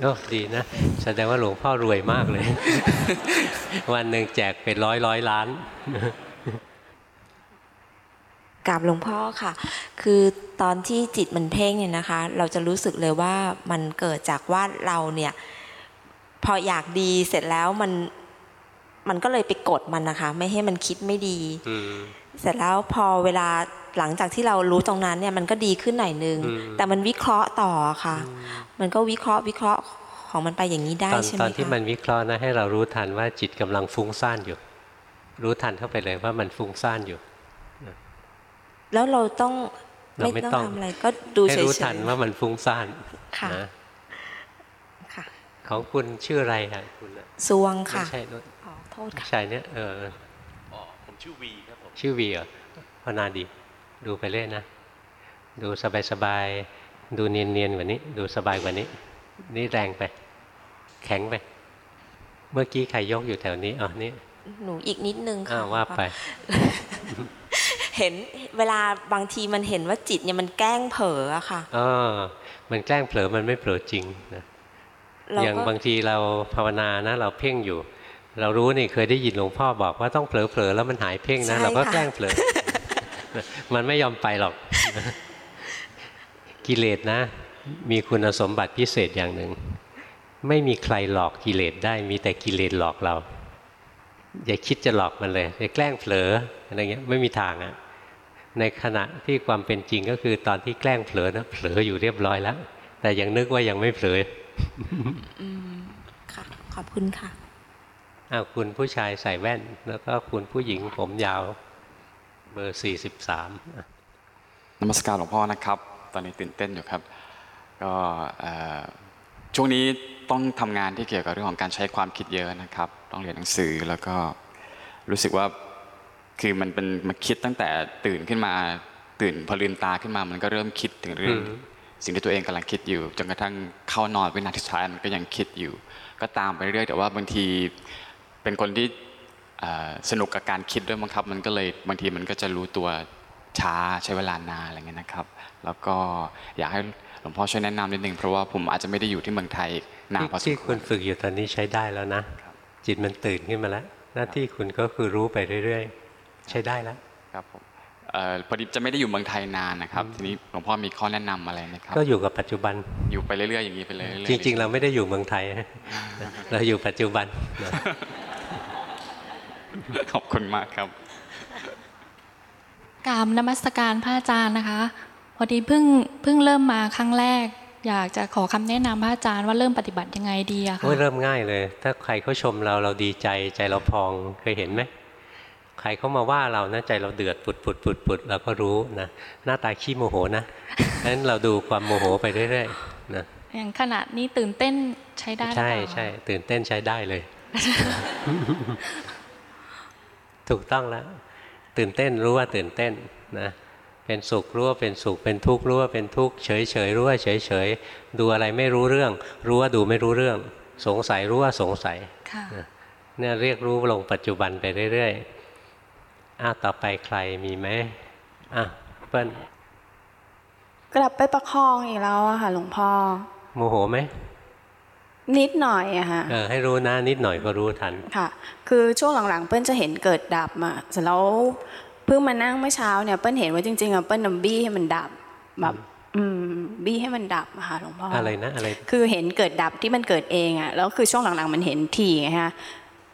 โอ้ดีนะแสดงว่าหลวงพ่อรวยมากเลย วันหนึ่งแจกเป็นร้อยร้อยล้านกราบหลวงพ่อค่ะ คือตอนที่จิตมันเพ่งเนี่ยนะคะ เราจะรู้สึกเลยว่ามันเกิดจากว่าเราเนี่ย พออยากดีเสร็จแล้วมันมันก็เลยไปกดมันนะคะ ไม่ให้มันคิดไม่ดี เสร็จแล้วพอเวลาหลังจากที่เรารู้ตรงนั้นเนี่ยมันก็ดีขึ้นหน่อยนึง แต่มันวิเคราะห์ต่อค่ะ มันก็วิเคราะห์วิเคราะห์ของมันไปอย่างนี้ได้ใช่ไหมคะตอนที่มันวิเคราะห์นะให้เรารู้ทันว่าจิตกำลังฟุ้งซ่านอยู่ รู้ทันเข้าไปเลยว่ามันฟุ้งซ่านอยู่แล้วเราต้องไม่ต้องทำอะไรก็ดูเฉยๆให้รู้ทันว่ามันฟุ้งซ่านค่ะของคุณชื่ออะไรคะคุณสวงค่ะใช่โทษค่ะใช่เนี่ยเออผมชื่อวีครับผม ชื่อวีเหรอพนาดี ดูไปเรื่อยนะ ดูสบายๆ ดูเนียนๆกว่านี้ ดูสบายกว่านี้ นี่แรงไป แข็งไป เมื่อกี้ใครยกอยู่แถวนี้อ๋อนี่หนูอีกนิดนึงค่ะว่าไป เห็นเวลาบางทีมันเห็นว่าจิตเนี่ยมันแกล้งเผลออะค่ะเออมันแกล้งเผลอมันไม่เผลอจริงนะอย่างบางทีเราภาวนานะ เราเพ่งอยู่ เรารู้นี่เคยได้ยินหลวงพ่อบอกว่าต้องเผลอเผลอแล้วมันหายเพ่งนะเราก็แกล้งเผลอมันไม่ยอมไปหรอก กิเลสนะ มีคุณสมบัติพิเศษอย่างหนึ่ง ไม่มีใครหลอกกิเลสได้ มีแต่กิเลสหลอกเรา อย่าคิดจะหลอกมันเลยจะแกล้งเผลออะไรเงี้ยไม่มีทางอะ่ะในขณะที่ความเป็นจริงก็คือตอนที่แกล้งเผลอนะเผลออยู่เรียบร้อยแล้ว แต่ยังนึกว่ายังไม่เผลอค่ะขอบคุณค่ะ อ้าวคุณผู้ชายใส่แว่น แล้วก็คุณผู้หญิงผมยาวเบอร์สี่สิบสามนมัสการหลวงพ่อนะครับ ตอนนี้ตื่นเต้นอยู่ครับ ก็ช่วงนี้ต้องทำงานที่เกี่ยวกับเรื่องของการใช้ความคิดเยอะนะครับ ต้องเรียนหนังสือแล้วก็รู้สึกว่าคือมันเป็นมาคิดตั้งแต่ตื่นขึ้นมาตื่นพอลืมตาขึ้นมามันก็เริ่มคิดถึงเรื่อง สิ่งที่ตัวเองกำลังคิดอยู่จนกระทั่งเข้านอนวินาทีสุดท้ายมันก็ยังคิดอยู่ ก็ตามไปเรื่อยแต่ว่าบางที เป็นคนที่สนุกกับการคิดด้วยมั้งครับ มันก็เลยบางทีมันก็จะรู้ตัวช้าใช้เวลานานอะไรเงี้ยนะครับ แล้วก็อยากให้หลวงพ่อช่วยแนะนำนิดนึงเพราะว่าผมอาจจะไม่ได้อยู่ที่เมืองไทยนานพอสมควรที่คุณฝึกอยู่ตอนนี้ใช้ได้แล้วนะ จิตมันตื่นขึ้นมาแล้ว หน้าที่คุณก็คือรู้ไปเรื่อยๆ ใช้ได้แล้วครับผมพอดีจะไม่ได้อยู่เมืองไทยนานนะครับ ทีนี้หลวงพ่อมีข้อแนะนำอะไรไหมครับ ก็อยู่กับปัจจุบันอยู่ไปเรื่อยๆอย่างนี้ไปเรื่อยๆจริง ๆ เราไม่ได้อยู่เมืองไทยเราอยู่ปัจจุบัน ขอบคุณมากครับกรามนมัสการพระอาจารย์นะคะ พอดีเพิ่งเพิ่งเริ่มมาครั้งแรก อยากจะขอคำแนะนำพระอาจารย์ว่าเริ่มปฏิบัติยังไงดีอะคะเริ่มง่ายเลย ถ้าใครเขาชมเราเราดีใจใจเราพองเคยเห็นไหมใครเขามาว่าเรานะใจเราเดือดปุดปุดปุดปุดเราก็รู้นะหน้าตาขี้โมโหนะนั้นเราดูความโมโหไปเรื่อยๆนะอย่างขนาดนี้ตื่นเต้นใช้ได้ใช่ใช่ตื่นเต้นใช้ได้เลย ถูกต้องแล้ว ตื่นเต้นรู้ว่าตื่นเต้นนะเป็นสุขรู้ว่าเป็นสุขเป็นทุกข์รู้ว่าเป็นทุกข์เฉยเฉยรู้ว่าเฉยเฉยดูอะไรไม่รู้เรื่อง รู้ว่าดูไม่รู้เรื่อง สงสัยรู้ว่าสงสัยเนี่ยเรียกรู้ลงปัจจุบันไปเรื่อยๆอ้าต่อไปใครมีไหมอะเปิ้ลกลับไปประคองอีกแล้วอะค่ะ หลวงพ่อโมโหไหม นิดหน่อยอะค่ะเออให้รู้นะนิดหน่อยก็รู้ทันค่ะ คือช่วงหลังๆ เปิ้ลจะเห็นเกิดดับมาเสร็จแล้วเพิ่งมานั่งเมื่อเช้าเนี่ยเปิ้ลเห็นว่าจริงๆอะเปิ้ลนำบี้ให้มันดับแบบอืมบี้ให้มันดับค่ะหลวงพ่ออะไรนะอะไรคือเห็นเกิดดับที่มันเกิดเองอะแล้วคือช่วงหลังๆมันเห็นทีไงฮะ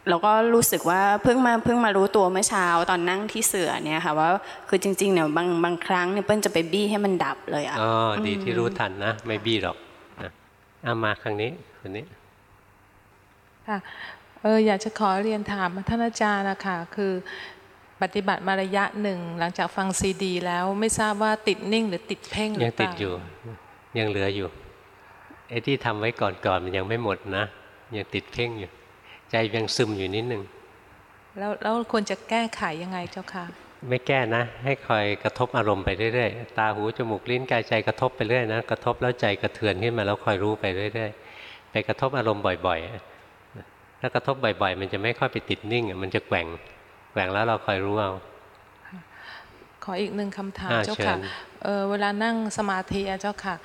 เราก็รู้สึกว่าเพิ่งมาเพิ่งมารู้ตัวเมื่อเช้าตอนนั่งที่เสือเนี่ยค่ะว่าคือจริงๆเนี่ยบางบางครั้งเนี่ยเปิ้ลจะไปบี้ให้มันดับเลยอะอ๋อดีที่รู้ทันนะ ไม่บี้หรอกนะเอามาครั้งนี้คนนี้ค่ะเอออยากจะขอเรียนถามท่านอาจารย์นะคะคือปฏิบัติมาระยะหนึ่งหลังจากฟังซีดี แล้วไม่ทราบว่าติดนิ่งหรือติดเพ่งหรือเปล่ายังติดอยู่ยังเหลืออยู่ไอ้ที่ทำไว้ก่อนๆมันยังไม่หมดนะยังติดเพ่งอยู่ ใจยังซึมอยู่นิดนึงแล้วแล้วควรจะแก้ไขยังไงเจ้าค่ะ ไม่แก้นะ ให้คอยกระทบอารมณ์ไปเรื่อยๆ ตาหูจมูกลิ้นกายใจกระทบไปเรื่อยนะ กระทบแล้วใจกระเทือนขึ้นมาแล้วคอยรู้ไปเรื่อยๆ ไปกระทบอารมณ์บ่อยๆ ถ้ากระทบบ่อยๆ มันจะไม่ค่อยไปติดนิ่งมันจะแกว่ง แกว่งแล้วเราคอยรู้เอา ขออีกหนึ่งคำถามเจ้าค่ะเเวลานั่งสมาธิเจ้าค่ะ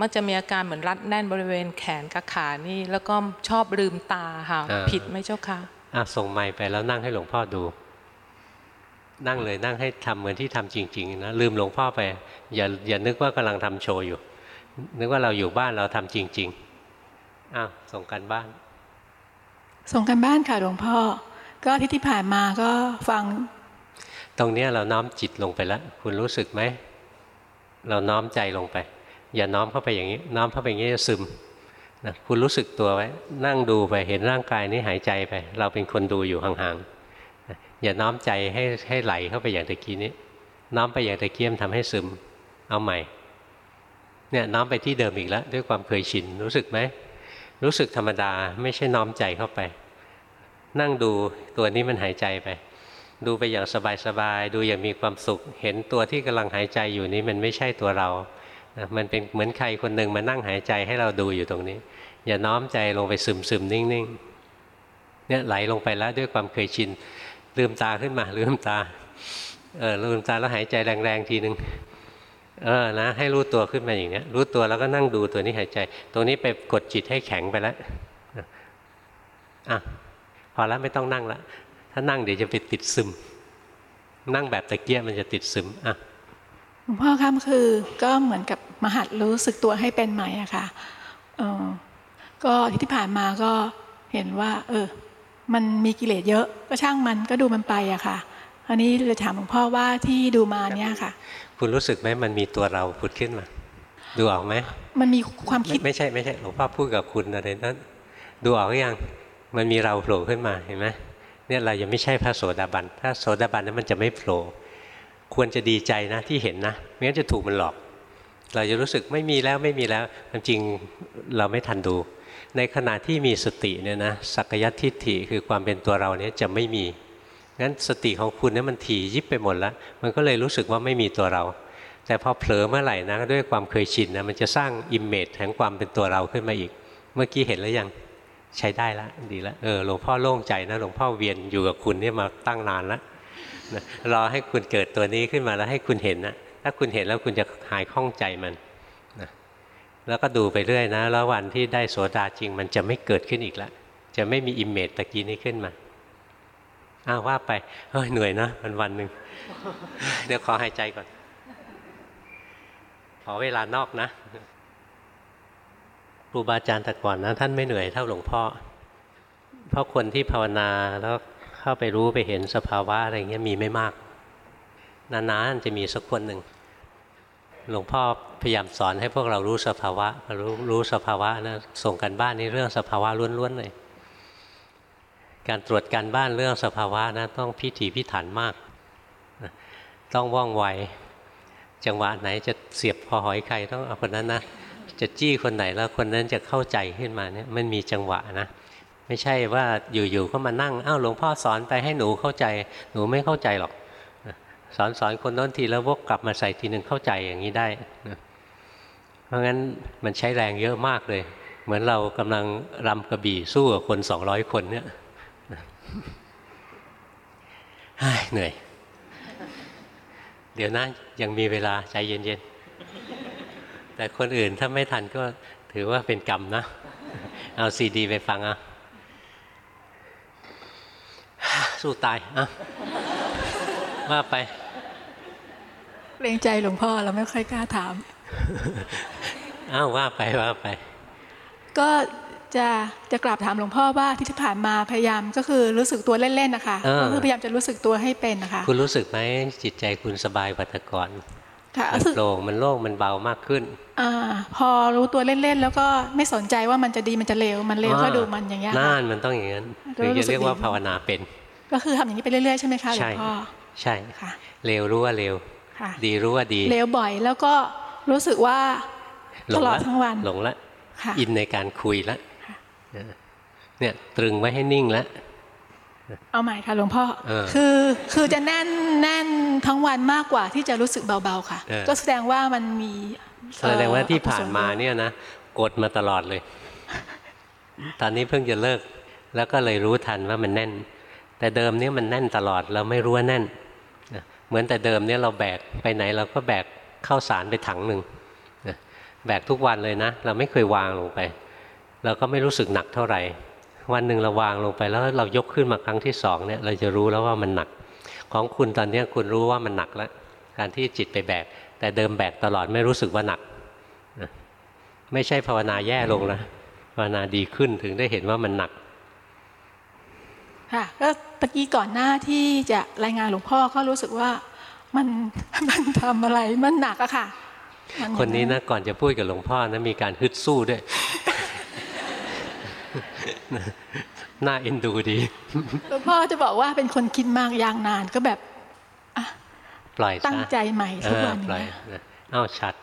มันจะมีอาการเหมือนรัดแน่นบริเวณแขนกับขานี่ แล้วก็ชอบลืมตาค่ะ ผิดไหมเจ้าค่ะอะส่งไม้ไปแล้วนั่งให้หลวงพ่อดู นั่งเลยนั่งให้ทำเหมือนที่ทำจริง ๆ นะลืมหลวงพ่อไป อย่าอย่านึกว่ากำลังทำโชว์อยู่ นึกว่าเราอยู่บ้านเราทำจริง ๆอ้าวส่งกันบ้าน ส่งกันบ้านค่ะหลวงพ่อ ก็ที่ที่ผ่านมาก็ฟัง ตรงนี้เราน้อมจิตลงไปแล้ว คุณรู้สึกไหมเราน้อมใจลงไป อย่าน้อมเข้าไปอย่างนี้ น้อมเข้าไปอย่างนี้จะซึมนะคุณรู้สึกตัวไว้ นั่งดูไปเห็นร่างกายนี้หายใจไป เราเป็นคนดูอยู่ห่างๆ อย่าน้อมใจให้ให้ไหลเข้าไปอย่างตะกี้นี้ น้อมไปอย่างตะเกียมทำให้ซึม เอาใหม่ เนี่ยน้อมไปที่เดิมอีกแล้ว ด้วยความเคยชินรู้สึกไหมรู้สึกธรรมดาไม่ใช่น้อมใจเข้าไป นั่งดูตัวนี้มันหายใจไป ดูไปอย่างสบายๆดูอย่างมีความสุข เห็นตัวที่กำลังหายใจอยู่นี้มันไม่ใช่ตัวเรามันเป็นเหมือนใครคนหนึ่งมานั่งหายใจให้เราดูอยู่ตรงนี้ อย่าน้อมใจลงไปซึมซึมนิ่งๆเนี่ยไหลลงไปแล้วด้วยความเคยชิน ลืมตาขึ้นมา ลืมตา เออลืมตาแล้วหายใจแรงๆทีหนึ่งเออนะ ให้รู้ตัวขึ้นมาอย่างเนี้ย รู้ตัวแล้วก็นั่งดูตัวนี้หายใจ ตรงนี้ไปกดจิตให้แข็งไปแล้วอะพอแล้วไม่ต้องนั่งละถ้านั่งเดี๋ยวจะไปติดซึม นั่งแบบตะเกียบมันจะติดซึมอะหลวงพ่อครับคือก็เหมือนกับมหัดรู้สึกตัวให้เป็นใหม่อะค่ะเออก็ที่ผ่านมาก็เห็นว่า เออ มันมีกิเลสเยอะ ก็ช่างมันก็ดูมันไปอะค่ะอันนี้เลยถามหลวงพ่อว่าที่ดูมาเนี้ยค่ะ คุณรู้สึกไหมมันมีตัวเราผุดขึ้นมา ดูออกไหมมันมีความคิดไม่ใช่ไม่ใช่หลวงพ่อพูดกับคุณอะไรนั้นดูออกหรือยังมันมีเราโผล่ขึ้นมาเห็นไหมเนี่ยเรายังไม่ใช่พระโสดาบันถ้าโสดาบันนั้นมันจะไม่โผล่ควรจะดีใจนะที่เห็นนะไม่งั้นจะถูกมันหลอก เราจะรู้สึกไม่มีแล้วไม่มีแล้วความจริงเราไม่ทันดู ในขณะที่มีสติเนี่ยนะสักกายทิฏฐิคือความเป็นตัวเราเนี่ยจะไม่มีงั้นสติของคุณเนี่ยมันถี่ยิบไปหมดแล้ว มันก็เลยรู้สึกว่าไม่มีตัวเรา แต่พอเผลอเมื่อไหร่นะด้วยความเคยชินนะมันจะสร้าง image แห่งความเป็นตัวเราขึ้นมาอีก เมื่อกี้เห็นแล้วยังใช้ได้แล้วดีแล้วเออหลวงพ่อโล่งใจนะหลวงพ่อเวียนอยู่กับคุณนี่มาตั้งนานแล้วรอให้คุณเกิดตัวนี้ขึ้นมาแล้วให้คุณเห็นนะถ้าคุณเห็นแล้วคุณจะหายข้องใจมัน แล้วก็ดูไปเรื่อยนะ แล้ววันที่ได้โสดาจริง มันจะไม่เกิดขึ้นอีกแล้วจะไม่มีอิมเมจตะกี้นี้ขึ้นมาอ้าวว่าไปเฮ้ยเหนื่อยนะวันวันหนึ่งเดี๋ยวขอหายใจก่อน ขอเวลานอกนะครูบาอาจารย์แต่ก่อนนะ ท่านไม่เหนื่อยเท่าหลวงพ่อ เพราะคนที่ภาวนาแล้วเข้าไปรู้ไปเห็นสภาวะอะไรเงี้ยมีไม่มาก นานๆจะมีสักคนหนึ่งหลวงพ่อ พยายามสอนให้พวกเรารู้สภาวะรู้รู้สภาวะนะส่งกันบ้านนี่เรื่องสภาวะล้วนๆเลยการตรวจการบ้านเรื่องสภาวะนะต้องพิถีพิถันมาก ต้องว่องไวจังหวะไหนจะเสียบคอหอยใครต้องเอาคนนั้นนะจะจี้คนไหนแล้วคนนั้นจะเข้าใจขึ้นมาเนี่ยมันมีจังหวะนะ ไม่ใช่ว่าอยู่ๆก็มานั่งอ้าวหลวงพ่อสอนไปให้หนูเข้าใจ หนูไม่เข้าใจหรอกสอนสอนคนน้นทีแล้ววกกลับมาใส่ทีหนึ่งเข้าใจอย่างนี้ได้นะ เพราะงั้นมันใช้แรงเยอะมากเลย เหมือนเรากำลังรำกระบี่สู้กับคนสองร้อยคนเนี่ยเหนื่อย เดี๋ยวนะยังมีเวลาใจเย็นๆ แต่คนอื่นถ้าไม่ทันก็ถือว่าเป็นกรรมนะ เอาซีดีไปฟังอะสู้ตายอะว่าไปเรงใจหลวงพ่อเราไม่ค่อยกล้าถาม อ้าวว่าไปว่าไป ก็จะจะกราบถามหลวงพ่อว่าที่ผ่านมาพยายามก็คือรู้สึกตัวเล่นๆนะคะก็คือพยายามจะรู้สึกตัวให้เป็นนะคะ คุณรู้สึกไหมจิตใจคุณสบายกว่าแต่ก่อนมันโปร่งมันโล่งมันเบามากขึ้นอ่าพอรู้ตัวเล่นๆ แล้วก็ไม่สนใจว่ามันจะดีมันจะเลวมันเลวก็ดูมันอย่างเงี้ยน่านมันต้องอย่างนั้นถึงจะเรียกว่าภาวนาเป็น ก็คือทำอย่างนี้ไปเรื่อยๆใช่ไหมคะหลวงพ่อใช่ค่ะเลวรู้ว่าเลวดีรู้ว่าดีเลวบ่อยแล้วก็ รู้สึกว่าตลอดทั้งวันหลงละอินในการคุยละเนี่ยตรึงไว้ให้นิ่งแล้วเอาใหม่ค่ะหลวงพ่อคือคือจะแน่นแน่นทั้งวันมากกว่าที่จะรู้สึกเบาๆค่ะ ก็แสดงว่ามันมีแสดงว่าที่ผ่านมาเนี่ยนะกดมาตลอดเลย ตอนนี้เพิ่งจะเลิก แล้วก็เลยรู้ทันว่ามันแน่น แต่เดิมเนี่ยมันแน่นตลอดเราไม่รู้ว่าแน่นเหมือนแต่เดิมเนี่ยเราแบกไปไหนเราก็แบก ข้าวสารไปถังหนึ่งแบกทุกวันเลยนะ เราไม่เคยวางลงไป เราก็ไม่รู้สึกหนักเท่าไหร่ วันหนึ่งเราวางลงไปแล้วเรายกขึ้นมาครั้งที่สองเนี่ยเราจะรู้แล้วว่ามันหนัก ของคุณตอนนี้คุณรู้ว่ามันหนักแล้ว การที่จิตไปแบก แต่เดิมแบกตลอดไม่รู้สึกว่าหนัก ไม่ใช่ภาวนาแย่ลงนะภาวนาดีขึ้นถึงได้เห็นว่ามันหนักค่ะก็ตะกี้ก่อนหน้าที่จะรายงานหลวงพ่อก็รู้สึกว่า มันมันทำอะไรมันหนักอะค่ะ คนนี้นะก่อนจะพูดกับหลวงพ่อนะมีการฮึดสู้ด้วยน่าเอ็นดูดีหลวงพ่อจะบอกว่าเป็นคนคิดมากยางนานก็แบบปล่อยตั้งใจใหม่ทุกวันนี้เอ้าชัด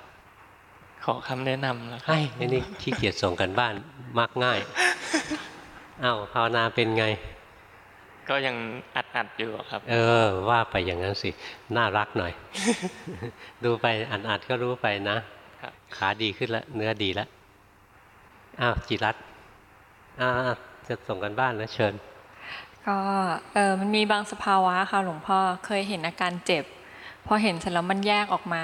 ขอคำแนะนำนะให้นี่ขี้เกียจส่งกันบ้านมากง่าย เอ้าภาวนาเป็นไง ก็ยังอัดอัดอยู่ครับ เออ ว่าไปอย่างนั้นสิ น่ารักหน่อย ดูไปอัดอัดก็รู้ไปนะขาดีขึ้นแล้วเนื้อดีแล้วอ้าวจิรัตอ้าจะส่งกันบ้านแล้วเชิญ ก็เออมันมีบางสภาวะค่ะหลวงพ่อเคยเห็นอาการเจ็บ พอเห็นเสร็จแล้วมันแยกออกมา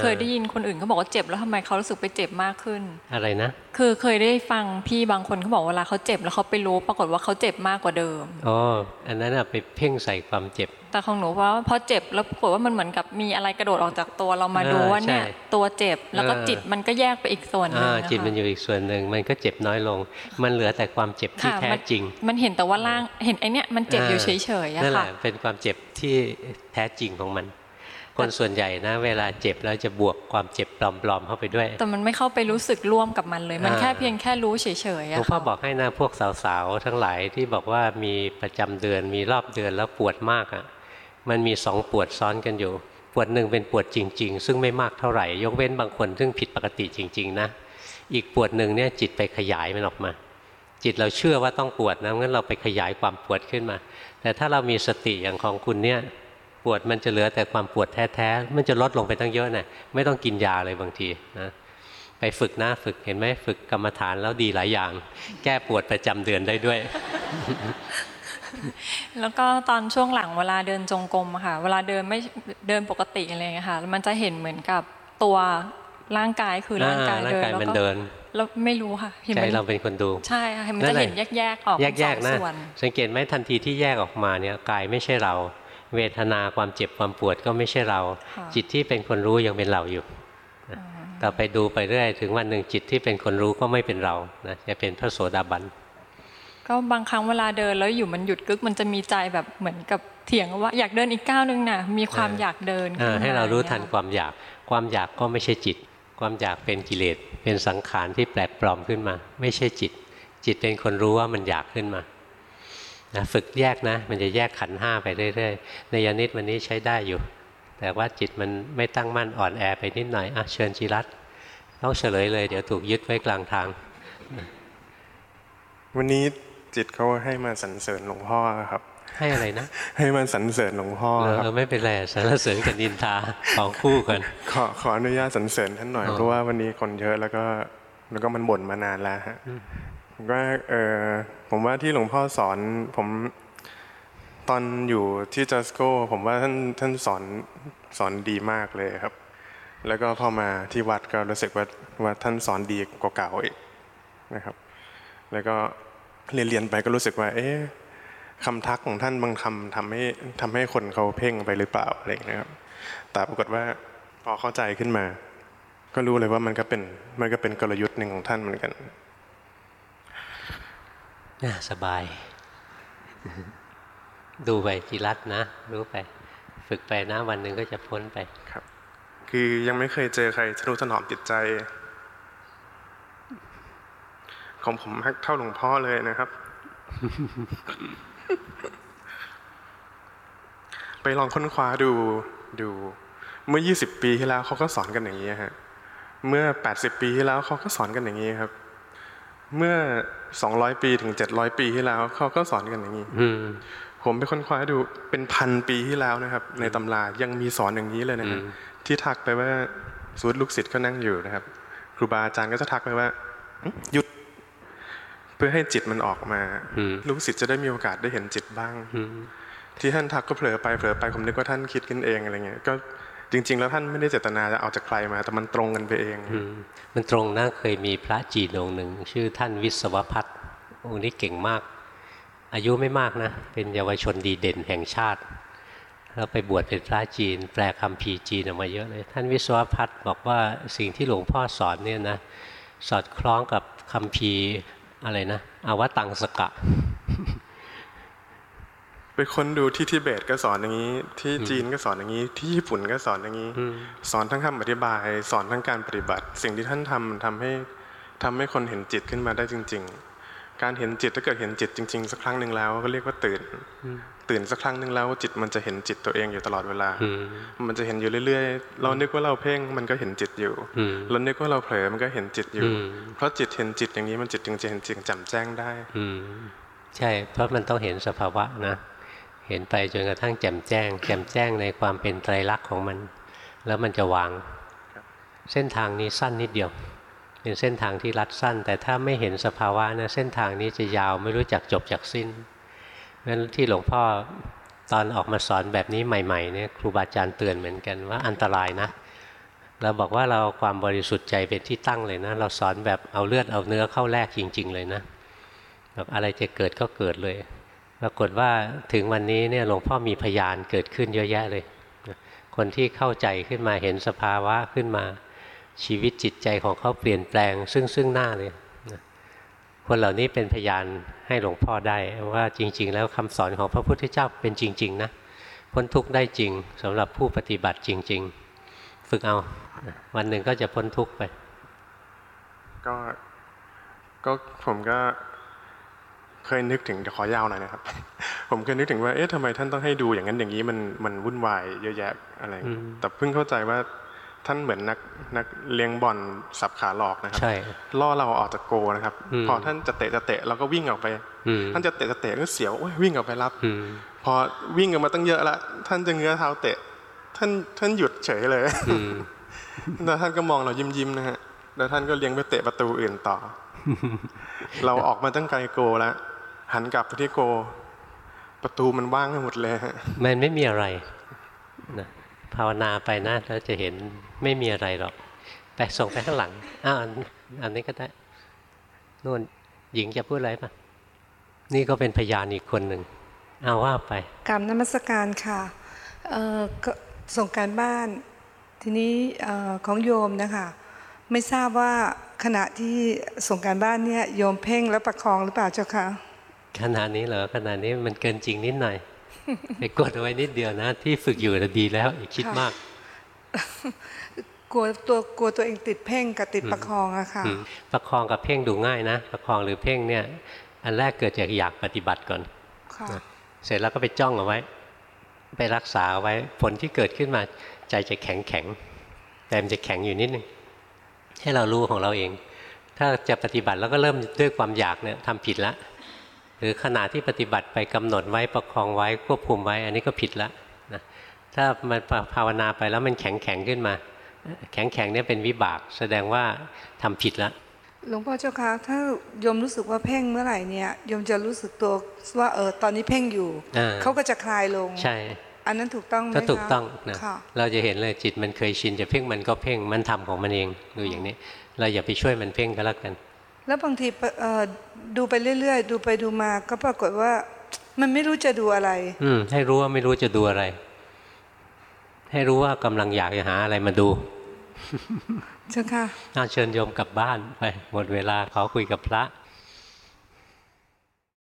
เคยได้ยินคนอื่นเขาบอกว่าเจ็บแล้วทำไมเขารู้สึกไปเจ็บมากขึ้น อะไรนะ คือเคยได้ฟังพี่บางคนเขาบอกเวลาเขาเจ็บแล้วเขาไปรู้ปรากฏว่าเขาเจ็บมากกว่าเดิม อ๋อ อันนั้นอะไปเพ่งใส่ความเจ็บ แต่ของหนูว่าพอเจ็บแล้วปรากฏว่ามันเหมือนกับมีอะไรกระโดดออกจากตัวเรามาดูว่าเนี่ยตัวเจ็บแล้วก็จิตมันก็แยกไปอีกส่วนนึงจิตมันอยู่อีกส่วนหนึ่งมันก็เจ็บน้อยลง มันเหลือแต่ความเจ็บที่แท้จริง มันเห็นแต่ว่าล่างเห็นไอเนี้ยมันเจ็บอยู่เฉยๆอะค่ะนั่นแหละเป็นความเจ็บที่แท้จริงของมัน คนส่วนใหญ่นะ เวลาเจ็บแล้วจะบวกความเจ็บปลอมๆเข้าไปด้วย แต่มันไม่เข้าไปรู้สึกร่วมกับมันเลย มันแค่เพียงแค่รู้เฉยๆอะหลวงพ่อบอกให้นะพวกสาวๆทั้งหลายที่บอกว่ามีประจำเดือนมีรอบเดือนแล้วปวดมากอะมันมีสองปวดซ้อนกันอยู่ ปวดหนึ่งเป็นปวดจริง ๆ ซึ่งไม่มากเท่าไหร่ ยกเว้นบางคนซึ่งผิดปกติจริง ๆ นะ อีกปวดหนึ่งเนี่ยจิตไปขยายมันออกมา จิตเราเชื่อว่าต้องปวดนะงั้นเราไปขยายความปวดขึ้นมา แต่ถ้าเรามีสติอย่างของคุณเนี่ย ปวดมันจะเหลือแต่ความปวดแท้ๆ มันจะลดลงไปตั้งเยอะนะ่ะไม่ต้องกินยาเลยบางทีนะไปฝึกนะฝึกเห็นไหมฝึกกรรมฐานแล้วดีหลายอย่าง แก้ปวดประจำเดือนได้ด้วย แล้วก็ตอนช่วงหลังเวลาเดินจงกรมค่ะ เวลาเดินไม่เดินปกติอะไรเงี้ยค่ะมันจะเห็นเหมือนกับตัวร่างกายคือร่างกายเดินแล้วก็เราไม่รู้ค่ะใจเราเป็นคนดู ใช่ค่ะมันจะเห็นแยกๆออกแยกๆนะสังเกตไหมทันทีที่แยกออกมาเนี่ยกายไม่ใช่เรา เวทนาความเจ็บความปวดก็ไม่ใช่เรา จิตที่เป็นคนรู้ยังเป็นเราอยู่ต่อไปดูไปเรื่อยถึงวันหนึ่งจิตที่เป็นคนรู้ก็ไม่เป็นเรานะจะเป็นพระโสดาบันก็บางครั้งเวลาเดินแล้วอยู่มันหยุดกึก มันจะมีใจแบบเหมือนกับเถียงว่าอยากเดินอีกก้าวหนึ่งน่ะมีความอยากเดินให้เรารู้ทันความอยาก ความอยากก็ไม่ใช่จิต ความอยากเป็นกิเลสเป็นสังขารที่แปลกปลอมขึ้นมา ไม่ใช่จิต จิตเป็นคนรู้ว่ามันอยากขึ้นมา นะฝึกแยกนะ มันจะแยกขันห้าไปเรื่อยๆในยานิดวันนี้ใช้ได้อยู่ แต่ว่าจิตมันไม่ตั้งมั่นอ่อนแอไปนิดหน่อยอะเชิญจิรัตต้องเฉลยเลย เดี๋ยวถูกยึดไว้กลางทาง วันนี้จิตเขาให้มาสรรเสริญหลวงพ่อครับ ให้อะไรนะ ให้มาสรรเสริญหลวงพ่อครับเออไม่เป็นไรสรรเสริญกับนินทาของคู่กันขอขออนุญาตสรรเสริญท่านหน่อยเพราะว่าวันนี้คนเยอะแล้วก็แล้วก็มันบ่นมานานแล้วฮะผม ว่าเออผมว่าที่หลวงพ่อสอนผมตอนอยู่ที่จัสโกผมว่าท่านท่านสอนสอนดีมากเลยครับ แล้วก็พอมาที่วัดก็รู้สึกว่าว่าท่านสอนดีกว่าเก่าอีกนะครับ แล้วก็เรียนเรียนไปก็รู้สึกว่า เอ๊ะคำทักของท่านบางคำทำให้ทำให้คนเขาเพ่งไปหรือเปล่าอะไรอย่างนี้ครับ แต่ปรากฏว่าพอเข้าใจขึ้นมา ก็รู้เลยว่ามันก็เป็นมันก็เป็นกลยุทธ์หนึ่งของท่านเหมือนกัน สบาย ดูไปจิรัตนะ รู้ไป ฝึกไปนะวันหนึ่งก็จะพ้นไปครับ คือยังไม่เคยเจอใครทะนุถนอมจิตใจ ของผมเท่าหลวงพ่อเลยนะครับ ไปลองค้นคว้าดูดูเมื่อ 20 ปีที่แล้วเขาก็สอนกันอย่างนี้ฮะ เมื่อ 80 ปีที่แล้วเขาก็สอนกันอย่างนี้ครับ เมื่อ200ปีถึง700ปีที่แล้วเขาก็สอนกันอย่างนี้ผมไปค้นคว้าดูเป็นพันปีที่แล้วนะครับ ในตำรายังมีสอนอย่างนี้เลยนะครับที่ทักไปว่าสูตรลูกศิษย์ก็นั่งอยู่นะครับ ครูบาอาจารย์ก็จะทักไปว่าหยุด เพื่อให้จิตมันออกมาลูกศิษย์จะได้มีโอกาสได้เห็นจิตบ้างที่ท่านทักก็เผลอไปเผลอไปผมนึกว่าท่านคิดกันเองอะไรเงี้ยก็ จริง ๆ แล้วท่านไม่ได้เจตนาจะเอาจากใครมา แต่มันตรงกันไปเองมันตรงนะเคยมีพระจีนองหนึ่ง ชื่อท่านวิศวพัฒน์องค์นี้เก่งมาก อายุไม่มากนะ เป็นเยาวชนดีเด่นแห่งชาติแล้วไปบวชเป็นพระจีน แปลคำพีจีนออกมาเยอะเลย ท่านวิศวพัฒน์บอกว่าสิ่งที่หลวงพ่อสอนเนี่ยนะสอดคล้องกับคำพีอะไรนะอวตังสกะ ไปค้นดูที่ทิเบตก็สอนอย่างนี้ ที่จีนก็สอนอย่างนี้ ที่ญี่ปุ่นก็สอนอย่างนี้ สอนทั้งคำอธิบาย สอนทั้งการปฏิบัติ สิ่งที่ท่านทำทำให้ทำให้คนเห็นจิตขึ้นมาได้จริง ๆ การเห็นจิตถ้าเกิดเห็นจิตจริง ๆ สักครั้งหนึ่งแล้วก็เรียกว่าตื่น ตื่นสักครั้งหนึ่งแล้วจิตมันจะเห็นจิตตัวเองอยู่ตลอดเวลา มันจะเห็นอยู่เรื่อยๆ เรานึกว่าเราเพ่งมันก็เห็นจิตอยู่ เรานึกว่าเราเผลอมันก็เห็นจิตอยู่ เพราะจิตเห็นจิตอย่างนี้มันจิตจึงจะเห็นจิตจำแจ้งได้ใช่ เพราะมันต้องเห็นสภาวะนะ เห็นไปจนกระทั่งแจ่มแจ้ง แจ่มแจ้งในความเป็นไตรลักษณ์ของมัน แล้วมันจะวาง เส้นทางนี้สั้นนิดเดียว เป็นเส้นทางที่รัดสั้น แต่ถ้าไม่เห็นสภาวะนะเส้นทางนี้จะยาวไม่รู้จักจบจากสิ้นนั้นที่หลวงพ่อตอนออกมาสอนแบบนี้ใหม่ๆเนี่ยครูบาอาจารย์เตือนเหมือนกันว่าอันตรายนะเราบอกว่าเราความบริสุทธิ์ใจเป็นที่ตั้งเลยนะ เราสอนแบบเอาเลือดเอาเนื้อเข้าแลกจริง ๆ เลยนะแบบอะไรจะเกิดก็เกิดเลย ปรากฏว่าถึงวันนี้เนี่ยหลวงพ่อมีพยานเกิดขึ้นเยอะแยะเลย คนที่เข้าใจขึ้นมาเห็นสภาวะขึ้นมา ชีวิตจิตใจของเขาเปลี่ยนแปลง ซึ่งซึ่งหน้าเลยคนเหล่านี้เป็นพยานให้หลวงพ่อได้ว่าจริง ๆ แล้วคำสอนของพระพุทธเจ้าเป็นจริง ๆ นะพ้นทุกข์ได้จริงสำหรับผู้ปฏิบัติจริง ๆ ฝึกเอาวันหนึ่งก็จะพ้นทุกข์ไป ก็ก็ผมก็ เคยนึกถึงเดี๋ยวขอยาวหน่อยนะครับ ผมเคยนึกถึงว่าเอ๊ะทำไมท่านต้องให้ดูอย่างนั้นอย่างนี้มันมันวุ่นวายเยอะแยะอะไร แต่เพิ่งเข้าใจว่าท่านเหมือนนักนักเลี้ยงบอลสับขาหลอกนะครับล่อเราออกจากโกนะครับ พอท่านจะเตะจะเตะเราก็วิ่งออกไป ท่านจะเตะจะเตะก็เสียววิ่งออกไปรับพอวิ่งออกมาตั้งเยอะละท่านจะเงื้อเท้าเตะ ท่านท่านหยุดเฉยเลยแล้วท่านก็มองเรายิ้มยิ้มนะฮะแล้วท่านก็เลี้ยงไปเตะประตูอื่นต่อ เราออกมาตั้งไกลโกแล้ว หันกลับไปที่โก ประตูมันว่างหมดเลยฮะมันไม่มีอะไรนะภาวนาไปนะแล้วจะเห็นไม่มีอะไรหรอกไปส่งไปข้างหลังอ้าวอันนี้ก็ได้นู่นหญิงจะพูดอะไรปะนี่ก็เป็นพยานอีกคนหนึ่งเอาว่าไปกรรมนมัสการค่ะส่งการบ้าน ทีนี้ของโยมนะคะไม่ทราบว่าขณะที่ส่งการบ้านเนี่ยโยมเพ่งแล้วประคองหรือเปล่าเจ้าคะ ขนาดนี้เหรอขนาดนี้มันเกินจริงนิดหน่อยไปกดเอาไว้นิดเดียวนะ ที่ฝึกอยู่จะดีแล้วอย่าคิดมาก กลัวตัวกลัวตัวเองติดเพ่งกับติดประคองอะค่ะประคองกับเพ่งดูง่ายนะ ประคองหรือเพ่งเนี่ย อันแรกเกิดจากอยากปฏิบัติก่อนเสร็จแล้วก็ไปจ้องเอาไว้ ไปรักษาไว้ผลที่เกิดขึ้นมา ใจจะแข็งแข็งแต่มันจะแข็งอยู่นิดนึงให้เรารู้ของเราเอง ถ้าจะปฏิบัติแล้วก็เริ่มด้วยความอยากเนี่ยทำผิดละห รือขณะที่ปฏิบัติไปกำหนดไว้ประคองไว้ควบคุมไว้ อันนี้ก็ผิดละนะถ้ามันภาวนาไปแล้วมันแข็งแข็งขึ้นมา แข็งแข็งเนี่ยเป็นวิบาก แสดงว่าทำผิดละหลวงพ่อเจ้าคะถ้าโยมรู้สึกว่าเพ่งเมื่อไหร่เนี่ยโยมจะรู้สึกตัวว่าเออตอนนี้เพ่งอยู่เขาก็จะคลายลงใช่ อันนั้นถูกต้องไหมคะถูกต้องนะเราจะเห็นเลยจิตมันเคยชินจะเพ่งมันก็เพ่งมันทำของมันเองดูอย่างนี้ เราอย่าไปช่วยมันเพ่งก็แล้วกัน แล้วบางทีดูไปเรื่อยๆ ดูไปดูมา ก็ปรากฏว่า มันไม่รู้จะดูอะไร อืมให้รู้ว่าไม่รู้จะดูอะไร ให้รู้ว่ากำลังอยากจะหาอะไรมาดูเจ้าค่ะเชิญโยมกลับบ้านไปหมดเวลาเขาคุยกับพระ